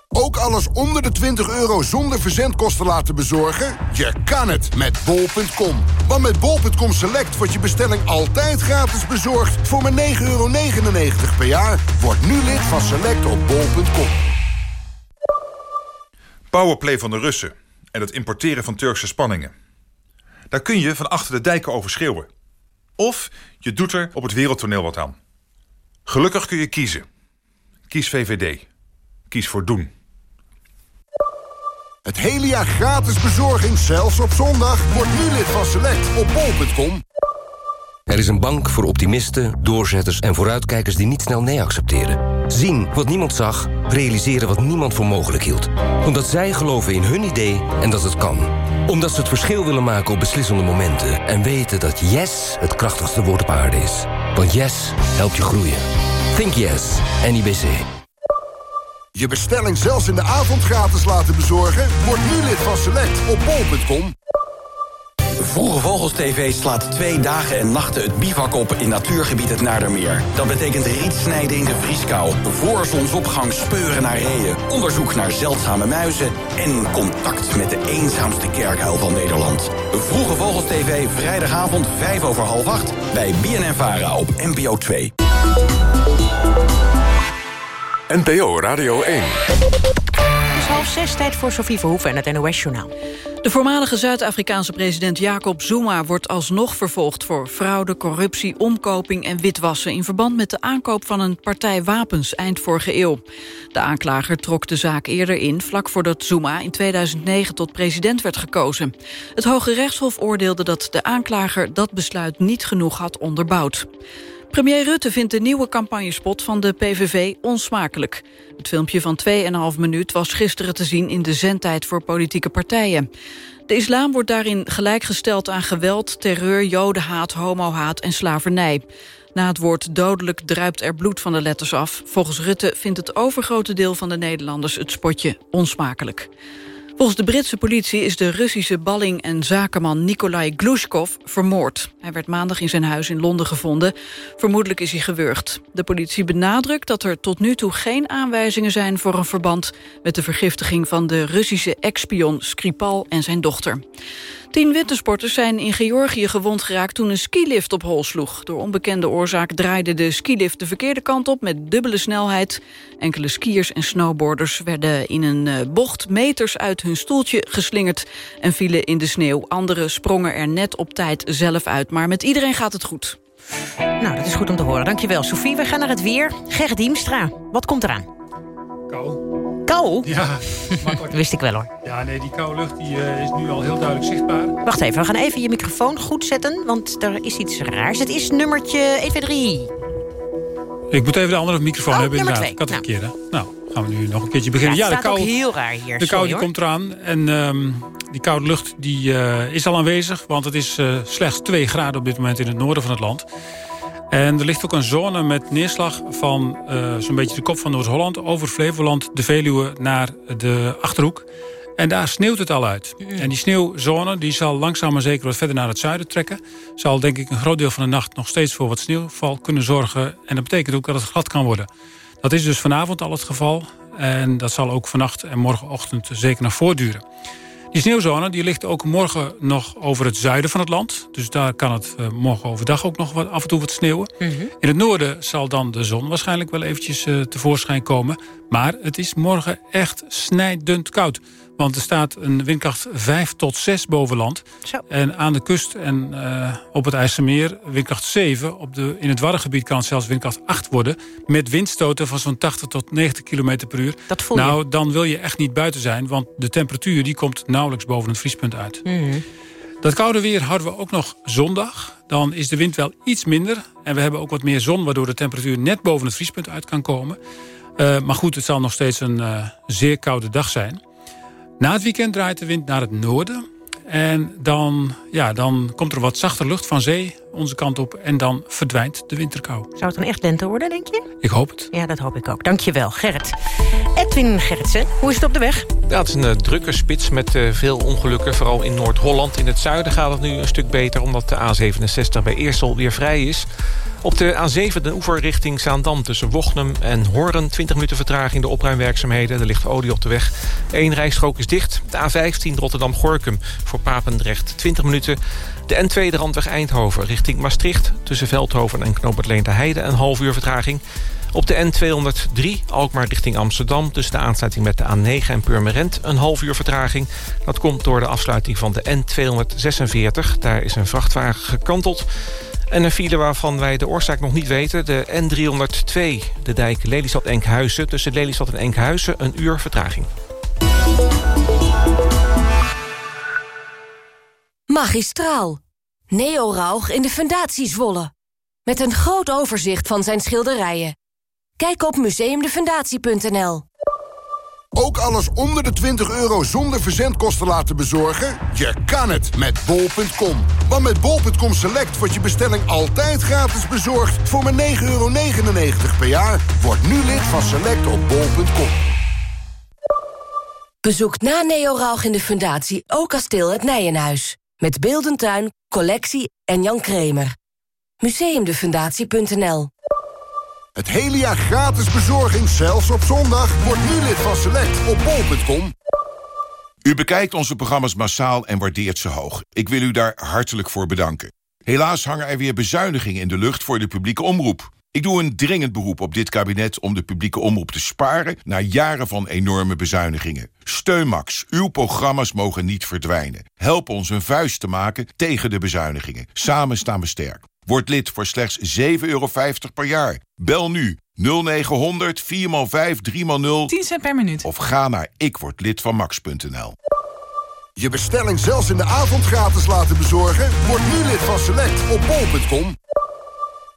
Ook alles onder de 20 euro zonder verzendkosten laten bezorgen? Je kan het met bol.com. Want met bol.com Select wordt je bestelling altijd gratis bezorgd... voor maar 9,99 euro per jaar. Word nu lid van Select op bol.com. Powerplay van de Russen en het importeren van Turkse spanningen. Daar kun je van achter de dijken over schreeuwen. Of je doet er op het wereldtoneel wat aan. Gelukkig kun je kiezen. Kies VVD. Kies voor doen. Het hele jaar gratis bezorging, zelfs op zondag. Word nu lid van Select op bol.com. Er is een bank voor optimisten, doorzetters en vooruitkijkers die niet snel nee accepteren. Zien wat niemand zag, realiseren wat niemand voor mogelijk hield. Omdat zij geloven in hun idee en dat het kan. Omdat ze het verschil willen maken op beslissende momenten. En weten dat yes het krachtigste woord op aarde is. Want yes helpt je groeien. Think yes, NIBC. Je bestelling zelfs in de avond gratis laten bezorgen? Word nu lid van Select op bol.com. Vroege Vogels TV slaat twee dagen en nachten het bivak op in natuurgebied het Naardermeer. Dat betekent rietsnijden in de vrieskou, voor zonsopgang speuren naar reeën, onderzoek naar zeldzame muizen en contact met de eenzaamste kerkuil van Nederland. Vroege Vogels TV, vrijdagavond 5 over half 8 bij BNN Vara op NPO 2. NPO Radio 1. Het is half zes, tijd voor Sofie Verhoeven en het NOS-journaal. De voormalige Zuid-Afrikaanse president Jacob Zuma wordt alsnog vervolgd voor fraude, corruptie, omkoping en witwassen in verband met de aankoop van een partij wapens eind vorige eeuw. De aanklager trok de zaak eerder in, vlak voordat Zuma in 2009 tot president werd gekozen. Het Hoge Rechtshof oordeelde dat de aanklager dat besluit niet genoeg had onderbouwd. Premier Rutte vindt de nieuwe campagnespot van de PVV onsmakelijk. Het filmpje van 2,5 minuut was gisteren te zien in de zendtijd voor politieke partijen. De islam wordt daarin gelijkgesteld aan geweld, terreur, jodenhaat, homohaat en slavernij. Na het woord dodelijk druipt er bloed van de letters af. Volgens Rutte vindt het overgrote deel van de Nederlanders het spotje onsmakelijk. Volgens de Britse politie is de Russische balling en zakenman Nikolai Glushkov vermoord. Hij werd maandag in zijn huis in Londen gevonden. Vermoedelijk is hij gewurgd. De politie benadrukt dat er tot nu toe geen aanwijzingen zijn... voor een verband met de vergiftiging van de Russische ex-spion Skripal en zijn dochter. Tien wintersporters zijn in Georgië gewond geraakt toen een skilift op hol sloeg. Door onbekende oorzaak draaide de skilift de verkeerde kant op met dubbele snelheid. Enkele skiers en snowboarders werden in een eh, bocht meters uit hun stoeltje geslingerd en vielen in de sneeuw. Anderen sprongen er net op tijd zelf uit, maar met iedereen gaat het goed. Nou, dat is goed om te horen. Dankjewel, Sofie. We gaan naar het weer. Gerrit Diemstra, wat komt eraan? Kou. Kou? Ja, *laughs* wist ik wel hoor. Ja, nee, die koude lucht die, uh, is nu al heel duidelijk zichtbaar. Wacht even, we gaan even je microfoon goed zetten, want er is iets raars. Het is nummertje 1, 2, 3. Ik moet even de andere microfoon oh, hebben inderdaad. Ik had het nou. verkeerde. Nou, gaan we nu nog een keertje beginnen. Ja, het ja, de kou, heel raar hier. De kou die komt eraan. En um, die koude lucht die, uh, is al aanwezig, want het is uh, slechts 2 graden op dit moment in het noorden van het land. En er ligt ook een zone met neerslag van uh, zo'n beetje de kop van Noord-Holland... over Flevoland, de Veluwe, naar de Achterhoek. En daar sneeuwt het al uit. Mm. En die sneeuwzone die zal langzaam maar zeker wat verder naar het zuiden trekken. Zal denk ik een groot deel van de nacht nog steeds voor wat sneeuwval kunnen zorgen. En dat betekent ook dat het glad kan worden. Dat is dus vanavond al het geval. En dat zal ook vannacht en morgenochtend zeker nog voortduren. Die sneeuwzone die ligt ook morgen nog over het zuiden van het land. Dus daar kan het uh, morgen overdag ook nog wat, af en toe wat sneeuwen. Mm -hmm. In het noorden zal dan de zon waarschijnlijk wel eventjes uh, tevoorschijn komen. Maar het is morgen echt snijdend koud. Want er staat een windkracht 5 tot 6 boven land. Zo. En aan de kust en uh, op het IJsselmeer windkracht 7. Op de, in het Waddengebied kan het zelfs windkracht 8 worden. Met windstoten van zo'n 80 tot 90 km per uur. Dat voel je. Nou, dan wil je echt niet buiten zijn. Want de temperatuur die komt nauwelijks boven het vriespunt uit. Mm -hmm. Dat koude weer houden we ook nog zondag. Dan is de wind wel iets minder. En we hebben ook wat meer zon, waardoor de temperatuur net boven het vriespunt uit kan komen. Uh, maar goed, het zal nog steeds een uh, zeer koude dag zijn. Na het weekend draait de wind naar het noorden. En dan, ja, dan komt er wat zachter lucht van zee onze kant op. En dan verdwijnt de winterkou. Zou het dan echt lente worden, denk je? Ik hoop het. Ja, dat hoop ik ook. Dankjewel, Gerrit. Ed Edwin Gerritsen, hoe is het op de weg? Ja, het is een uh, drukke spits met uh, veel ongelukken. Vooral in Noord-Holland. In het zuiden gaat het nu een stuk beter... omdat de A67 bij Eersel weer vrij is. Op de A7 de oever richting Zaandam tussen Wochnum en Hoorn... 20 minuten vertraging de opruimwerkzaamheden. Er ligt olie op de weg. Eén rijstrook is dicht. De A15 Rotterdam-Gorkum voor Papendrecht 20 minuten. De N2 de Randweg Eindhoven richting Maastricht... tussen Veldhoven en Knoopert de Heide een half uur vertraging. Op de N203 Alkmaar richting Amsterdam... tussen de aansluiting met de A9 en Purmerend een half uur vertraging. Dat komt door de afsluiting van de N246. Daar is een vrachtwagen gekanteld. En een file waarvan wij de oorzaak nog niet weten. De N302, de dijk Lelystad-Enkhuizen. Tussen Lelystad en Enkhuizen een uur vertraging. Magistraal. Neo Rauch in de Fundatie Zwolle. Met een groot overzicht van zijn schilderijen. Kijk op museumdefundatie.nl. Ook alles onder de 20 euro zonder verzendkosten laten bezorgen? Je kan het met bol.com. Want met bol.com Select wordt je bestelling altijd gratis bezorgd... voor maar 9,99 euro per jaar. Word nu lid van Select op bol.com. Bezoek na Neo Rauch in de Fundatie ook kasteel het Nijenhuis. Met Beeldentuin, collectie en Jan Kremer. Museumdefundatie.nl Het hele jaar gratis bezorging, zelfs op zondag. Word nu lid van Select op bol.com. U bekijkt onze programma's massaal en waardeert ze hoog. Ik wil u daar hartelijk voor bedanken. Helaas hangen er weer bezuinigingen in de lucht voor de publieke omroep. Ik doe een dringend beroep op dit kabinet om de publieke omroep te sparen... na jaren van enorme bezuinigingen. Steun Max, uw programma's mogen niet verdwijnen. Help ons een vuist te maken tegen de bezuinigingen. Samen staan we sterk. Word lid voor slechts 7,50 euro per jaar. Bel nu 0900 4x5 3x0 10 cent per minuut. Of ga naar ikwordlidvanmax.nl. Je bestelling zelfs in de avond gratis laten bezorgen? Word nu lid van Select op bol.com.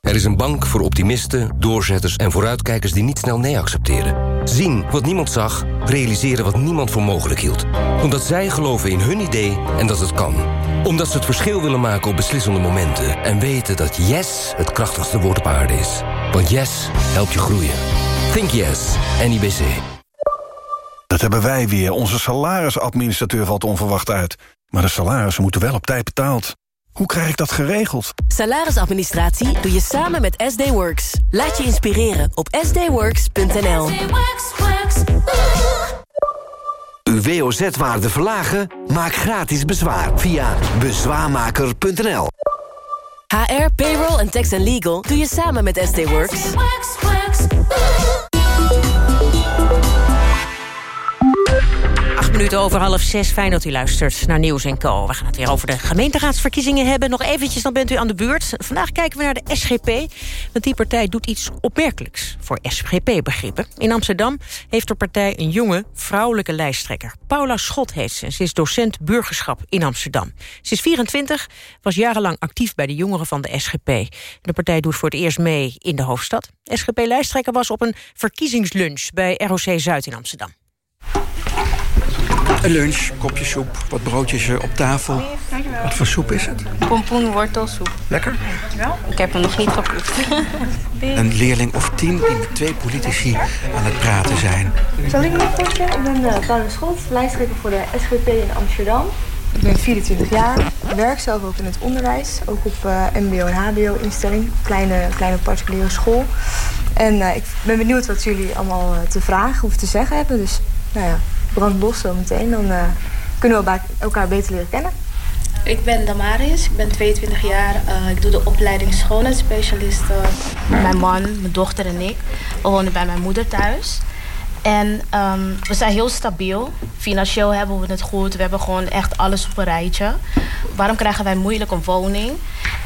Er is een bank voor optimisten, doorzetters en vooruitkijkers die niet snel nee accepteren. Zien wat niemand zag, realiseren wat niemand voor mogelijk hield. Omdat zij geloven in hun idee en dat het kan. Omdat ze het verschil willen maken op beslissende momenten. En weten dat yes het krachtigste woord op aarde is. Want yes helpt je groeien. Think yes, NIBC. Dat hebben wij weer. Onze salarisadministrateur valt onverwacht uit. Maar de salarissen moeten wel op tijd betaald. Hoe krijg ik dat geregeld? Salarisadministratie doe je samen met SD Works. Laat je inspireren op sdworks.nl. Uw WOZ-waarde verlagen? Maak gratis bezwaar via bezwaarmaker.nl. HR, payroll en tax and legal doe je samen met SD Works. Minuten over half zes. Fijn dat u luistert naar Nieuws en Co. We gaan het weer over de gemeenteraadsverkiezingen hebben. Nog eventjes, dan bent u aan de beurt. Vandaag kijken we naar de SGP. Want die partij doet iets opmerkelijks voor SGP-begrippen. In Amsterdam heeft de partij een jonge, vrouwelijke lijsttrekker. Paula Schot heet ze. Ze is docent burgerschap in Amsterdam. Ze is 24, was jarenlang actief bij de jongeren van de SGP. De partij doet voor het eerst mee in de hoofdstad. SGP-lijsttrekker was op een verkiezingslunch bij ROC Zuid in Amsterdam. Een lunch, kopje soep, wat broodjes eh, op tafel. Wat voor soep is het? Pompoenwortelsoep. Lekker? Ja. Ik heb hem nog niet geproefd. *laughs* Een leerling of tien die met twee politici aan het praten zijn. Zal ik me voorstellen? Ik ben uh, Paula Schot, lijsttrekker voor de SGP in Amsterdam. Ik ben 24 jaar. Ik werk zelf ook in het onderwijs. Ook op uh, mbo- en hbo-instelling. Kleine, kleine particuliere school. En uh, ik ben benieuwd wat jullie allemaal te vragen of te zeggen hebben. Dus nou ja, brand los zo meteen. Dan uh, kunnen we elkaar beter leren kennen. Ik ben Damaris, ik ben 22 jaar. Uh, ik doe de opleiding schoonheidsspecialist. Mijn man, mijn dochter en ik. We wonen bij mijn moeder thuis. En um, we zijn heel stabiel. Financieel hebben we het goed. We hebben gewoon echt alles op een rijtje. Waarom krijgen wij moeilijk een woning?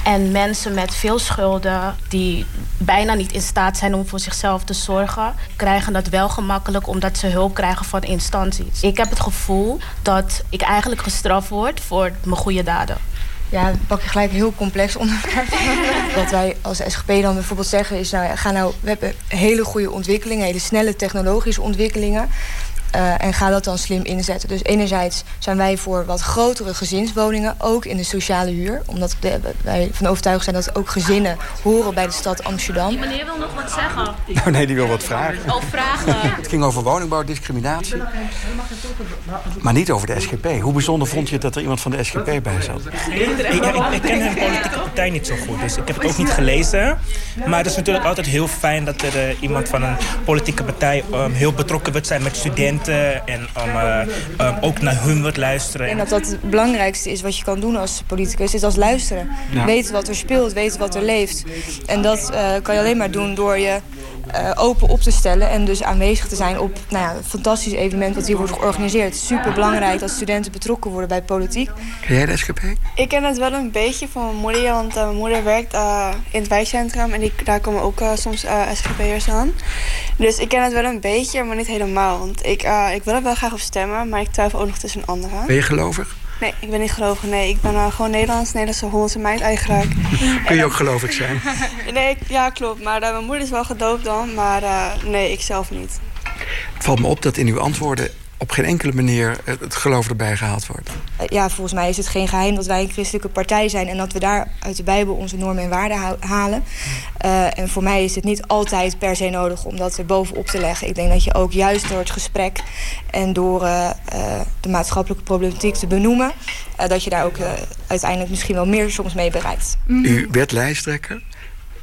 En mensen met veel schulden die bijna niet in staat zijn om voor zichzelf te zorgen, krijgen dat wel gemakkelijk omdat ze hulp krijgen van instanties. Ik heb het gevoel dat ik eigenlijk gestraft word voor mijn goede daden. Ja, dan pak je gelijk een heel complex onderwerp. *laughs* Wat wij als SGP dan bijvoorbeeld zeggen is... Nou, ga nou, we hebben hele goede ontwikkelingen, hele snelle technologische ontwikkelingen. Uh, en ga dat dan slim inzetten. Dus enerzijds zijn wij voor wat grotere gezinswoningen, ook in de sociale huur. Omdat de, wij van overtuigd zijn dat ook gezinnen horen bij de stad Amsterdam. Die meneer wil nog wat zeggen. Nou, nee, die wil wat vragen. Oh, vragen. Het ging over woningbouwdiscriminatie. Maar niet over de SGP. Hoe bijzonder vond je dat er iemand van de SGP bij zat? Ik, ik, ik ken hun politieke partij niet zo goed, dus ik heb het ook niet gelezen. Maar het is natuurlijk altijd heel fijn dat er uh, iemand van een politieke partij um, heel betrokken wordt zijn met studenten en uh, um, ook naar hun wordt luisteren. Ik denk dat dat het belangrijkste is wat je kan doen als politicus, is als luisteren. Ja. Weten wat er speelt, weten wat er leeft. En dat uh, kan je alleen maar doen door je uh, open op te stellen en dus aanwezig te zijn op nou ja, een fantastisch evenement wat hier wordt georganiseerd. Super belangrijk dat studenten betrokken worden bij politiek. Ken jij de SGP? Ik ken het wel een beetje van mijn moeder, want uh, mijn moeder werkt uh, in het wijkcentrum en die, daar komen ook soms SGP'ers aan. Dus ik ken het wel een beetje, maar niet helemaal. Want ik, ik wil er wel graag op stemmen, maar ik twijfel ook nog tussen anderen. Ben je gelovig? Nee, ik ben niet gelovig. Nee, ik ben uh, gewoon Nederlands, Nederlandse Hollandse meid eigenlijk. *laughs* Kun je ook gelovig zijn? *laughs* nee, ja, klopt. Maar uh, mijn moeder is wel gedoopt dan, maar uh, nee, ik zelf niet. Het valt me op dat in uw antwoorden op geen enkele manier het geloof erbij gehaald wordt. Ja, volgens mij is het geen geheim dat wij een christelijke partij zijn... en dat we daar uit de Bijbel onze normen en waarden halen. Uh, en voor mij is het niet altijd per se nodig om dat er bovenop te leggen. Ik denk dat je ook juist door het gesprek en door uh, uh, de maatschappelijke problematiek te benoemen... dat je daar ook uiteindelijk misschien wel meer soms mee bereikt. U werd lijsttrekker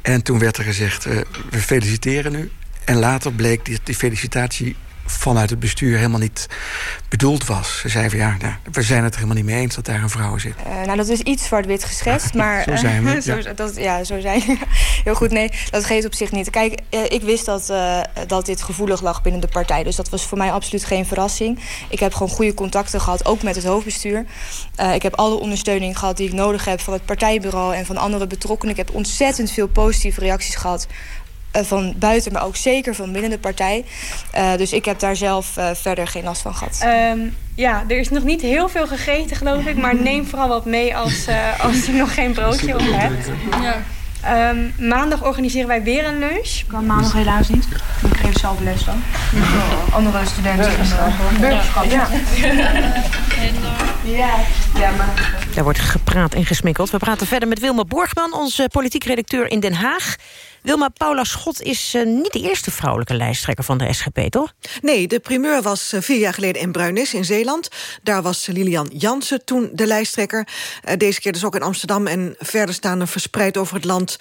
en toen werd er gezegd, we feliciteren u. En later bleek die, die felicitatie vanuit het bestuur helemaal niet bedoeld was. Ze zeiden van ja, nou, we zijn het er helemaal niet mee eens dat daar een vrouw zit. Uh, nou, dat is iets zwart-wit geschetst, maar... zo zijn we, *laughs* zo, ja. Dat, ja, zo zijn we. *laughs* Heel goed, nee, dat geeft op zich niet. Kijk, uh, ik wist dat, uh, dat dit gevoelig lag binnen de partij. Dus dat was voor mij absoluut geen verrassing. Ik heb gewoon goede contacten gehad, ook met het hoofdbestuur. ik heb alle ondersteuning gehad die ik nodig heb... van het partijbureau en van andere betrokkenen. Ik heb ontzettend veel positieve reacties gehad van buiten, maar ook zeker van binnen de partij. Uh, dus ik heb daar zelf uh, verder geen last van gehad. Um, ja, er is nog niet heel veel gegeten, geloof ik. Maar neem vooral wat mee als, uh, als je nog geen broodje op hebt. Ja. Um, maandag organiseren wij weer een lunch. Kan maandag helaas niet. Ik geef zelf les dan. Andere studenten. Burgerschap. Ja. Ja. ja, maar... Daar wordt gepraat en gesmikkeld. We praten verder met Wilma Borgman, onze politiek redacteur in Den Haag. Wilma, Paula Schot is uh, niet de eerste vrouwelijke lijsttrekker van de SGP, toch? Nee, de primeur was uh, vier jaar geleden in Bruinis in Zeeland. Daar was Lilian Jansen toen de lijsttrekker. Uh, deze keer dus ook in Amsterdam en verder staan er verspreid over het land...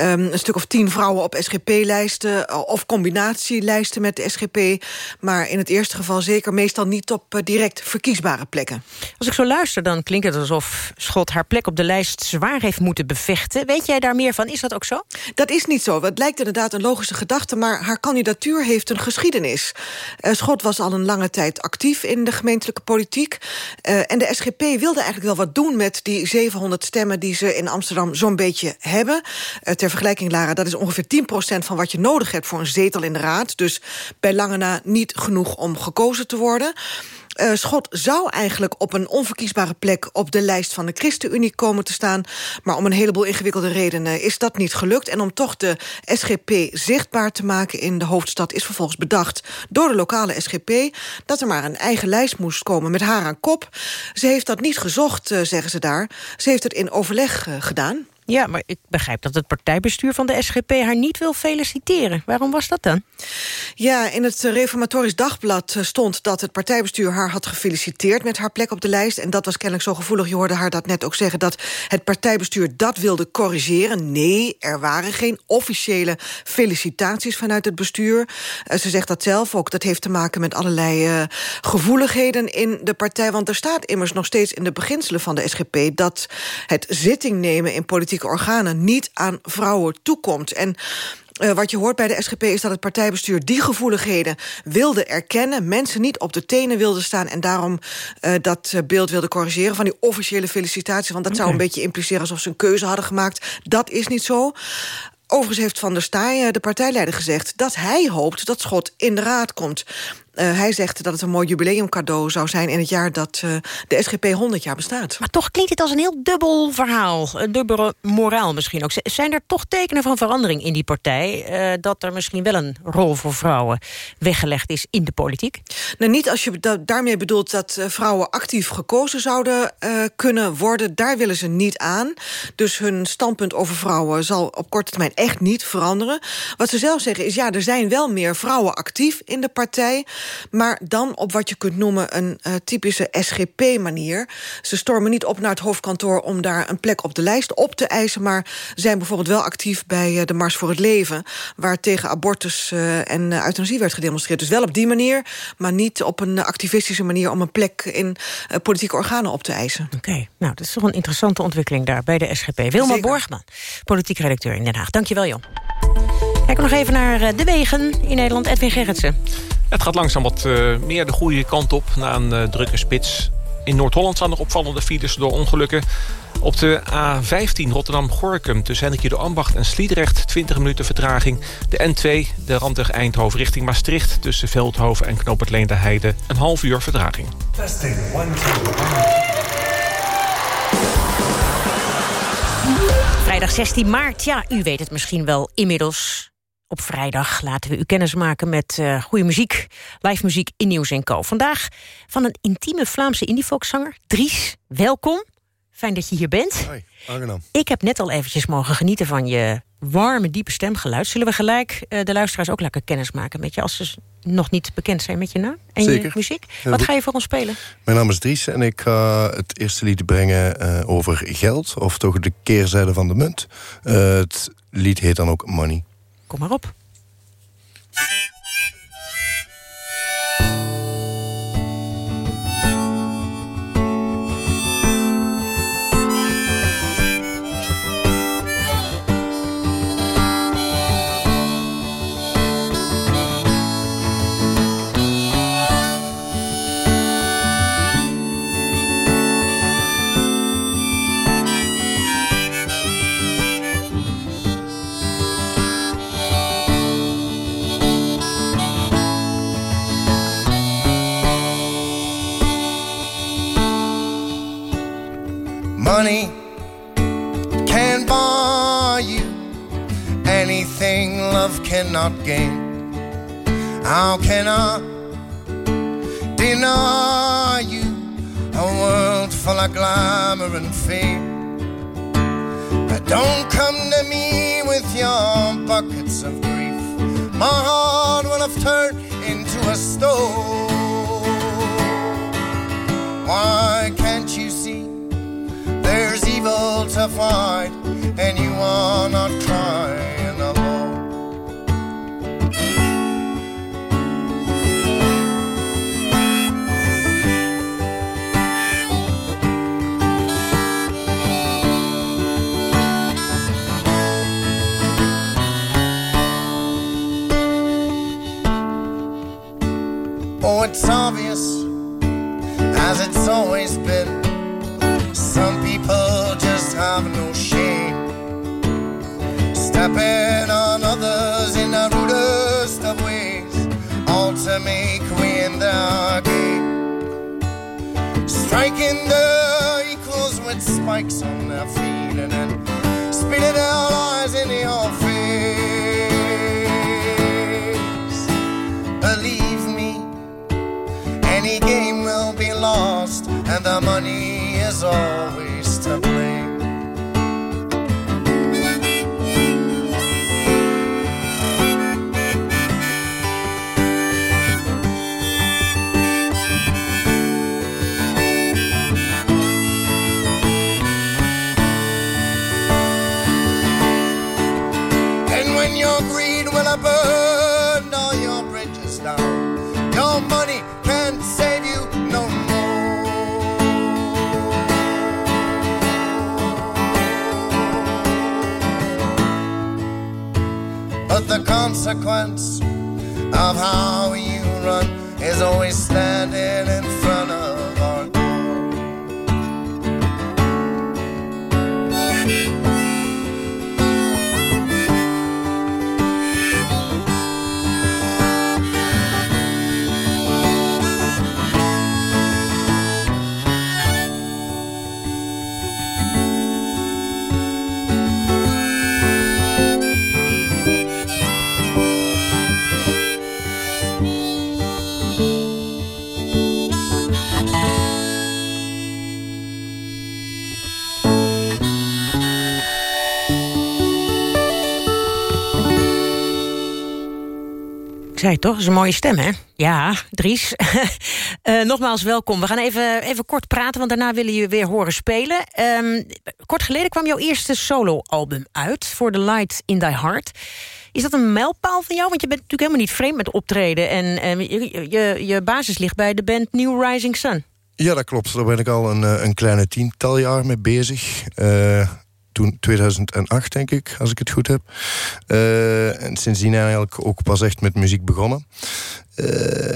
Um, een stuk of tien vrouwen op SGP-lijsten of combinatielijsten met de SGP. Maar in het eerste geval zeker meestal niet op direct verkiesbare plekken. Als ik zo luister, dan klinkt het alsof Schot haar plek op de lijst zwaar heeft moeten bevechten. Weet jij daar meer van? Is dat ook zo? Dat is niet zo. Het lijkt inderdaad een logische gedachte... maar haar kandidatuur heeft een geschiedenis. Uh, Schot was al een lange tijd actief in de gemeentelijke politiek. Uh, en de SGP wilde eigenlijk wel wat doen... met die 700 stemmen die ze in Amsterdam zo'n beetje hebben. Uh, ter vergelijking, Lara, dat is ongeveer 10% van wat je nodig hebt... voor een zetel in de raad. Dus bij lange na niet genoeg om gekozen te worden... Uh, Schot zou eigenlijk op een onverkiesbare plek... op de lijst van de ChristenUnie komen te staan. Maar om een heleboel ingewikkelde redenen is dat niet gelukt. En om toch de SGP zichtbaar te maken in de hoofdstad... is vervolgens bedacht door de lokale SGP... dat er maar een eigen lijst moest komen met haar aan kop. Ze heeft dat niet gezocht, uh, zeggen ze daar. Ze heeft het in overleg uh, gedaan. Ja, maar ik begrijp dat het partijbestuur van de SGP haar niet wil feliciteren. Waarom was dat dan? Ja, in het Reformatorisch Dagblad stond dat het partijbestuur haar had gefeliciteerd met haar plek op de lijst. En dat was kennelijk zo gevoelig. Je hoorde haar dat net ook zeggen dat het partijbestuur dat wilde corrigeren. Nee, er waren geen officiële felicitaties vanuit het bestuur. Uh, ze zegt dat zelf ook. Dat heeft te maken met allerlei uh, gevoeligheden in de partij. Want er staat immers nog steeds in de beginselen van de SGP dat het zitting nemen in politiek organen niet aan vrouwen toekomt. En uh, wat je hoort bij de SGP is dat het partijbestuur die gevoeligheden wilde erkennen, mensen niet op de tenen wilde staan en daarom uh, dat beeld wilde corrigeren van die officiële felicitatie, want dat okay. zou een beetje impliceren alsof ze een keuze hadden gemaakt. Dat is niet zo. Overigens heeft Van der Staaij, de partijleider, gezegd... dat hij hoopt dat Schot in de raad komt. Hij zegt dat het een mooi jubileumcadeau zou zijn... in het jaar dat de SGP 100 jaar bestaat. Maar toch klinkt het als een heel dubbel verhaal. Een dubbele moraal misschien ook. Zijn er toch tekenen van verandering in die partij? dat er misschien wel een rol voor vrouwen weggelegd is in de politiek? Nou, niet als je daarmee bedoelt dat vrouwen actief gekozen zouden kunnen worden. Daar willen ze niet aan. Dus hun standpunt over vrouwen zal op korte termijn echt niet veranderen. Wat ze zelf zeggen is, ja, er zijn wel meer vrouwen actief in de partij... maar dan op wat je kunt noemen een uh, typische SGP-manier. Ze stormen niet op naar het hoofdkantoor om daar een plek op de lijst op te eisen... maar zijn bijvoorbeeld wel actief bij uh, de Mars voor het Leven... waar tegen abortus uh, en euthanasie werd gedemonstreerd. Dus wel op die manier, maar niet op een activistische manier... om een plek in politieke organen op te eisen. Oké, nou, dat is toch een interessante ontwikkeling daar bij de SGP. Wilma Borgman, politiek redacteur in Den Haag. Dankjewel, Jon. Kijken we nog even naar eh, de wegen in Nederland. Edwin Gerritsen. Het gaat langzaam wat uh, meer de goede kant op na een uh, drukke spits. In Noord-Holland staan nog opvallende files door ongelukken. Op de A15 Rotterdam-Gorkum tussen Hendrikje de Ambacht en Sliedrecht... 20 minuten vertraging. De N2, de Randweg Eindhoven richting Maastricht... tussen Veldhoven en Knoop Leende Heide. Een half uur vertraging. Testing, one, Vrijdag 16 maart, ja, u weet het misschien wel inmiddels. Op vrijdag laten we u kennis maken met uh, goede muziek. Live muziek in Nieuws Co. Vandaag van een intieme Vlaamse indiefolkzanger, Dries. Welkom. Fijn dat je hier bent. Hoi, aangenaam. Ik heb net al eventjes mogen genieten van je warme, diepe stemgeluid. Zullen we gelijk uh, de luisteraars ook lekker kennis maken met je... als ze nog niet bekend zijn met je naam en Zeker. je muziek? Wat ga je voor ons spelen? Mijn naam is Dries en ik ga het eerste lied brengen uh, over geld... of toch de keerzijde van de munt. Het lied heet dan ook Money. Kom maar op. Money can buy you anything love cannot gain. How can I deny you a world full of glamour and fame? But don't come to me with your buckets of grief. My heart will have turned into a stone. Why? To fight, and you are not crying alone. Oh, it's obvious, as it's always Stepping on others in the rudest of ways, all to make way in their game. Striking the equals with spikes on their feet and then spitting their lies in your face. Believe me, any game will be lost, and the money is always Toch, dat is een mooie stem, hè? Ja, Dries. uh, *laughs* nogmaals welkom. We gaan even, even kort praten, want daarna willen je weer horen spelen. Um, kort geleden kwam jouw eerste soloalbum uit... voor The Light in Thy Heart. Is dat een mijlpaal van jou? Want je bent natuurlijk helemaal niet vreemd met optreden... en um, je, je, je basis ligt bij de band New Rising Sun. Ja, dat klopt. Daar ben ik al een, een kleine tiental jaar mee bezig. Uh, toen 2008, denk ik, als ik het goed heb. Uh, en sindsdien eigenlijk ook pas echt met muziek begonnen. Uh,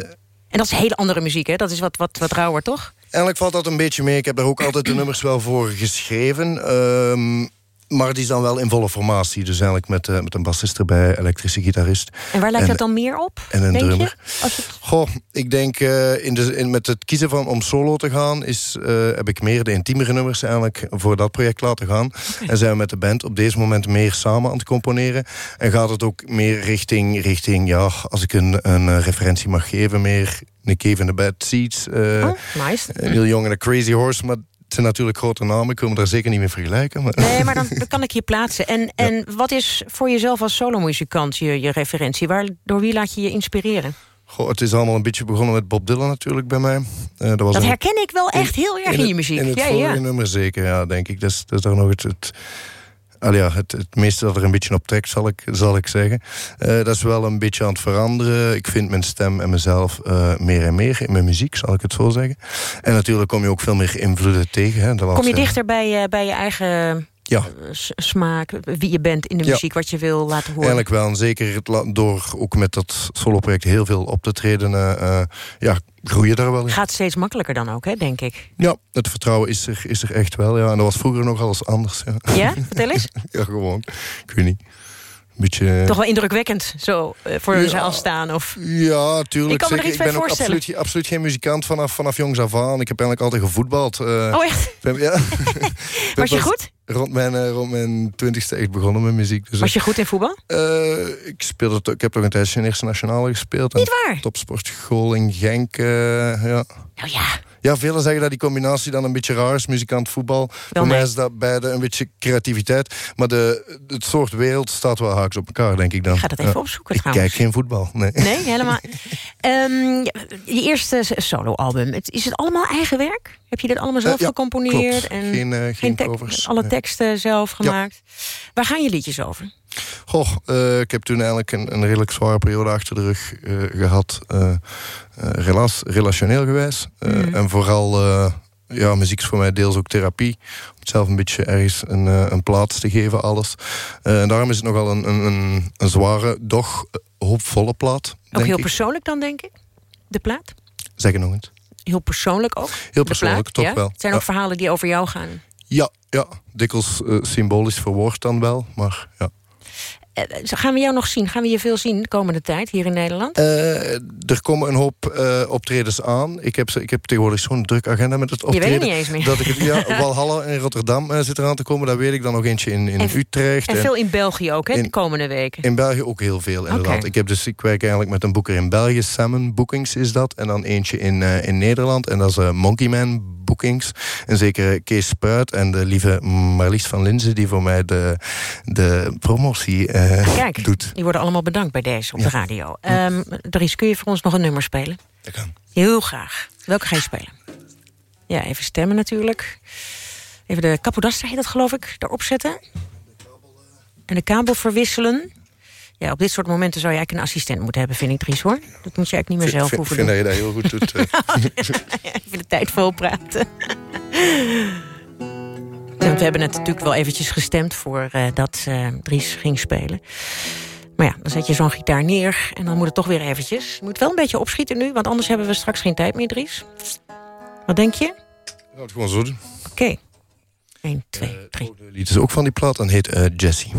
en dat is hele andere muziek, hè? Dat is wat, wat, wat rauwer, toch? Eigenlijk valt dat een beetje mee. Ik heb daar ook altijd de nummers wel voor geschreven. Um, maar die is dan wel in volle formatie. Dus eigenlijk met, uh, met een bassist erbij, elektrische gitarist. En waar lijkt dat dan meer op? En een drummer. Het... Goh, ik denk uh, in de, in, met het kiezen van om solo te gaan... Is, uh, heb ik meer de intiemere nummers eigenlijk voor dat project laten gaan. *laughs* En zijn we met de band op deze moment meer samen aan het componeren. En gaat het ook meer richting, richting ja, als ik een, een referentie mag geven... meer Nick Cave in the Bad Seeds. oh, nice. Neil Young en The Crazy Horse, maar het zijn natuurlijk grote namen, kunnen we daar zeker niet mee vergelijken. Maar... Nee, maar dan, dan *laughs* kan ik je plaatsen. En, en wat is voor jezelf als solomuzikant je, je referentie? Waar, door wie laat je je inspireren? Goh, het is allemaal een beetje begonnen met Bob Dylan natuurlijk bij mij. Uh, dat was dat herken ik wel echt heel erg in, in je muziek. In het ja, nummer zeker, ja, denk ik. Dat is, dat is dan nog het, het Al ja, het, het meeste dat er een beetje op trekt, zal ik, zal ik zeggen. Uh, dat is wel een beetje aan het veranderen. Ik vind mijn stem en mezelf uh, meer en meer in mijn muziek, zal ik het zo zeggen. En natuurlijk kom je ook veel meer invloeden tegen. Hè, kom je dichter bij, bij je eigen ja. smaak, wie je bent in de muziek, ja. wat je wil laten horen? Eigenlijk wel, en zeker door ook met dat soloproject heel veel op te treden... Uh, ja, groei je daar wel in. Gaat steeds makkelijker dan ook, hè, denk ik. Ja, het vertrouwen is er, is er echt wel, ja. En dat was vroeger nog alles anders. Ja, ja? vertel eens. *laughs* ja, gewoon. Ik weet niet. Beetje... Toch wel indrukwekkend, zo voor ja, jezelf staan? Of... Ja, tuurlijk. Ik, kan me ik ben ook absoluut, absoluut, geen muzikant vanaf, vanaf jongs af aan. Ik heb eigenlijk altijd gevoetbald. Uh, oh, echt? Ben, ja. *laughs* Was je goed? Rond mijn, uh, rond mijn twintigste echt begonnen met muziek. Dus Was je goed in voetbal? ik, speelde, ik heb nog een tijdje in Eerste Nationale gespeeld. Niet waar? Topsportschool in Genk, ja. Nou ja... Ja, velen zeggen dat die combinatie dan een beetje raar is, muzikant, voetbal. Wel Voor nee. mij is dat beide een beetje creativiteit. Maar de, het soort wereld staat wel haaks op elkaar, denk ik dan. Ik ga dat even ja. opzoeken ik trouwens. kijk geen voetbal, nee. Nee, helemaal. um, *laughs* je eerste soloalbum, is het allemaal eigen werk? Heb je dit allemaal zelf uh, ja, gecomponeerd? Klopt. En geen, uh, geen tek covers. Alle nee. teksten zelf gemaakt. Ja. Waar gaan je liedjes over? Goh, uh, ik heb toen eigenlijk een, een, redelijk zware periode achter de rug uh, gehad. Uh, relas, relationeel gewijs. Mm. En vooral ja, muziek is voor mij deels ook therapie. Om het zelf een beetje ergens een, een plaats te geven, alles. en daarom is het nogal een, een, een zware, doch hoopvolle plaat. Ook heel ik. persoonlijk dan, denk ik? De plaat? Zeg het nog eens. Heel persoonlijk ook? Heel persoonlijk, plaat, toch ja? wel. Het zijn ook verhalen die over jou gaan? Ja, ja. dikwijls symbolisch verwoord dan wel, maar ja. Uh, gaan we jou nog zien? Gaan we je veel zien de komende tijd hier in Nederland? Uh, er komen een hoop uh, optredens aan. Ik heb, ik heb tegenwoordig zo'n druk agenda met het optreden. Je weet het niet eens meer. Dat ik het, ja, *laughs* Walhalla in Rotterdam zit eraan te komen. Daar weet ik dan nog eentje in, in en, Utrecht. En veel in België ook, hè, in, de komende weken? In België ook heel veel, inderdaad. Okay. Ik, heb dus, ik werk eigenlijk met een boeker in België. Salmon Bookings is dat. En dan eentje in, in Nederland. En dat is Monkeyman Bookings. En zeker Kees Spruit en de lieve Marlies van Linzen... die voor mij de, de promotie uh, Kijk, doet. die worden allemaal bedankt bij deze op ja. de radio. Um, Dries, kun je voor ons nog een nummer spelen? Dat kan. Heel graag. Welke ga je spelen? Ja, even stemmen natuurlijk. Even de Capodastra heet dat geloof ik, erop zetten. En de kabel verwisselen. Ja, op dit soort momenten zou je eigenlijk een assistent moeten hebben, vind ik, Dries, hoor. Dat moet je eigenlijk niet meer zelf hoeven vind doen. Ik vind dat je dat heel goed doet. *laughs* Uh. Even de tijd vol praten. Want we hebben het natuurlijk wel eventjes gestemd voor uh, dat uh, Dries ging spelen. Maar ja, dan zet je zo'n gitaar neer en dan moet het toch weer eventjes. Je moet wel een beetje opschieten nu, want anders hebben we straks geen tijd meer, Dries. Wat denk je? Nou, het gewoon zo doen. Oké. Okay. 1, 2, 3. Het lied is ook van die plaat en heet uh, Jessie.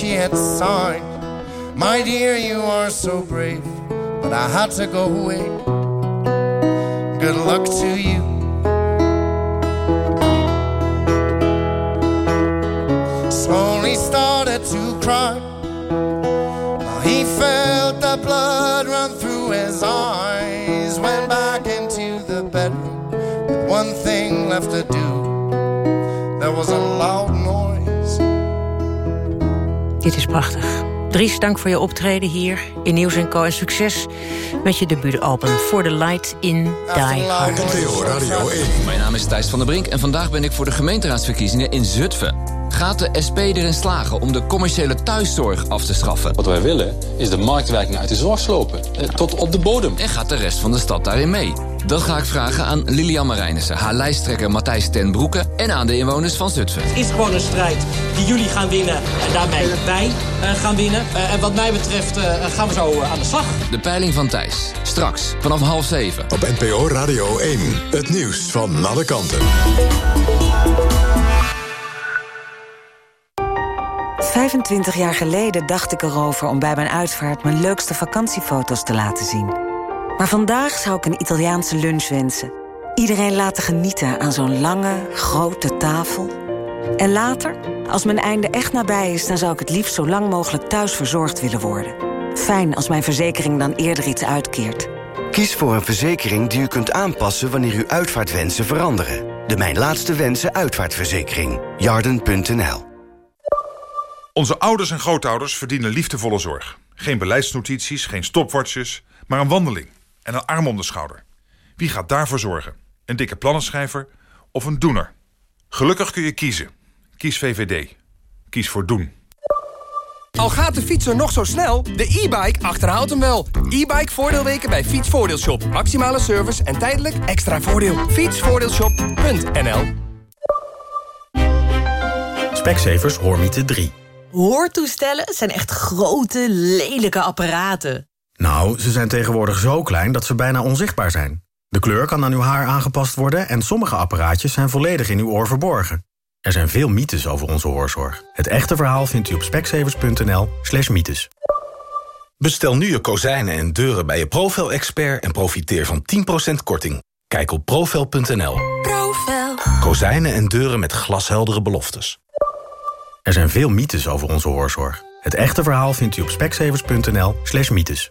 She had signed. My dear, you are so brave, but I had to go away. Good luck to you. Slowly started to cry. He felt the blood run through his eyes. Went back into the bedroom with one thing left to do. Dit is prachtig. Dries, dank voor je optreden hier in Nieuws Co. En succes met je debuutalbum For the Light in Die Hard. NPO Radio 1. Mijn naam is Thijs van der Brink en vandaag ben ik voor de gemeenteraadsverkiezingen in Zutphen. Gaat de SP erin slagen om de commerciële thuiszorg af te schaffen? Wat wij willen is de marktwerking uit de zorg slopen. eh, Tot op de bodem. En gaat de rest van de stad daarin mee? Dat ga ik vragen aan Lilian Marijnissen, haar lijsttrekker Matthijs ten Broeke... en aan de inwoners van Zutphen. Het is gewoon een strijd die jullie gaan winnen en daarmee wij eh, gaan winnen. Eh, en wat mij betreft eh, gaan we zo aan de slag. De peiling van Thijs. Straks vanaf half zeven. Op NPO Radio 1. Het nieuws van alle kanten. 25 jaar geleden dacht ik erover om bij mijn uitvaart... mijn leukste vakantiefoto's te laten zien. Maar vandaag zou ik een Italiaanse lunch wensen. Iedereen laten genieten aan zo'n lange, grote tafel. En later, als mijn einde echt nabij is... dan zou ik het liefst zo lang mogelijk thuis verzorgd willen worden. Fijn als mijn verzekering dan eerder iets uitkeert. Kies voor een verzekering die u kunt aanpassen wanneer uw uitvaartwensen veranderen. De Mijn Laatste Wensen uitvaartverzekering. Jarden.nl Onze ouders en grootouders verdienen liefdevolle zorg. Geen beleidsnotities, geen stopwatches, maar een wandeling en een arm om de schouder. Wie gaat daarvoor zorgen? Een dikke plannenschrijver of een doener? Gelukkig kun je kiezen. Kies VVD. Kies voor doen. Al gaat de fietser nog zo snel, de e-bike achterhaalt hem wel. E-bike voordeelweken bij Fietsvoordeelshop. Maximale service en tijdelijk extra voordeel. Fietsvoordeelshop.nl Specsavers Hoormiete 3. Hoortoestellen zijn echt grote, lelijke apparaten. Nou, ze zijn tegenwoordig zo klein dat ze bijna onzichtbaar zijn. De kleur kan aan uw haar aangepast worden... en sommige apparaatjes zijn volledig in uw oor verborgen. Er zijn veel mythes over onze hoorzorg. Het echte verhaal vindt u op specsavers.nl slash mythes. Bestel nu je kozijnen en deuren bij je Profel-expert... en profiteer van 10% korting. Kijk op profel.nl. Profel. Kozijnen en deuren met glasheldere beloftes. Er zijn veel mythes over onze hoorzorg. Het echte verhaal vindt u op specsavers.nl slash mythes.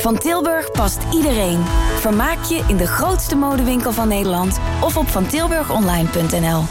Van Tilburg past iedereen. Vermaak je in de grootste modewinkel van Nederland of op vantilburgonline.nl.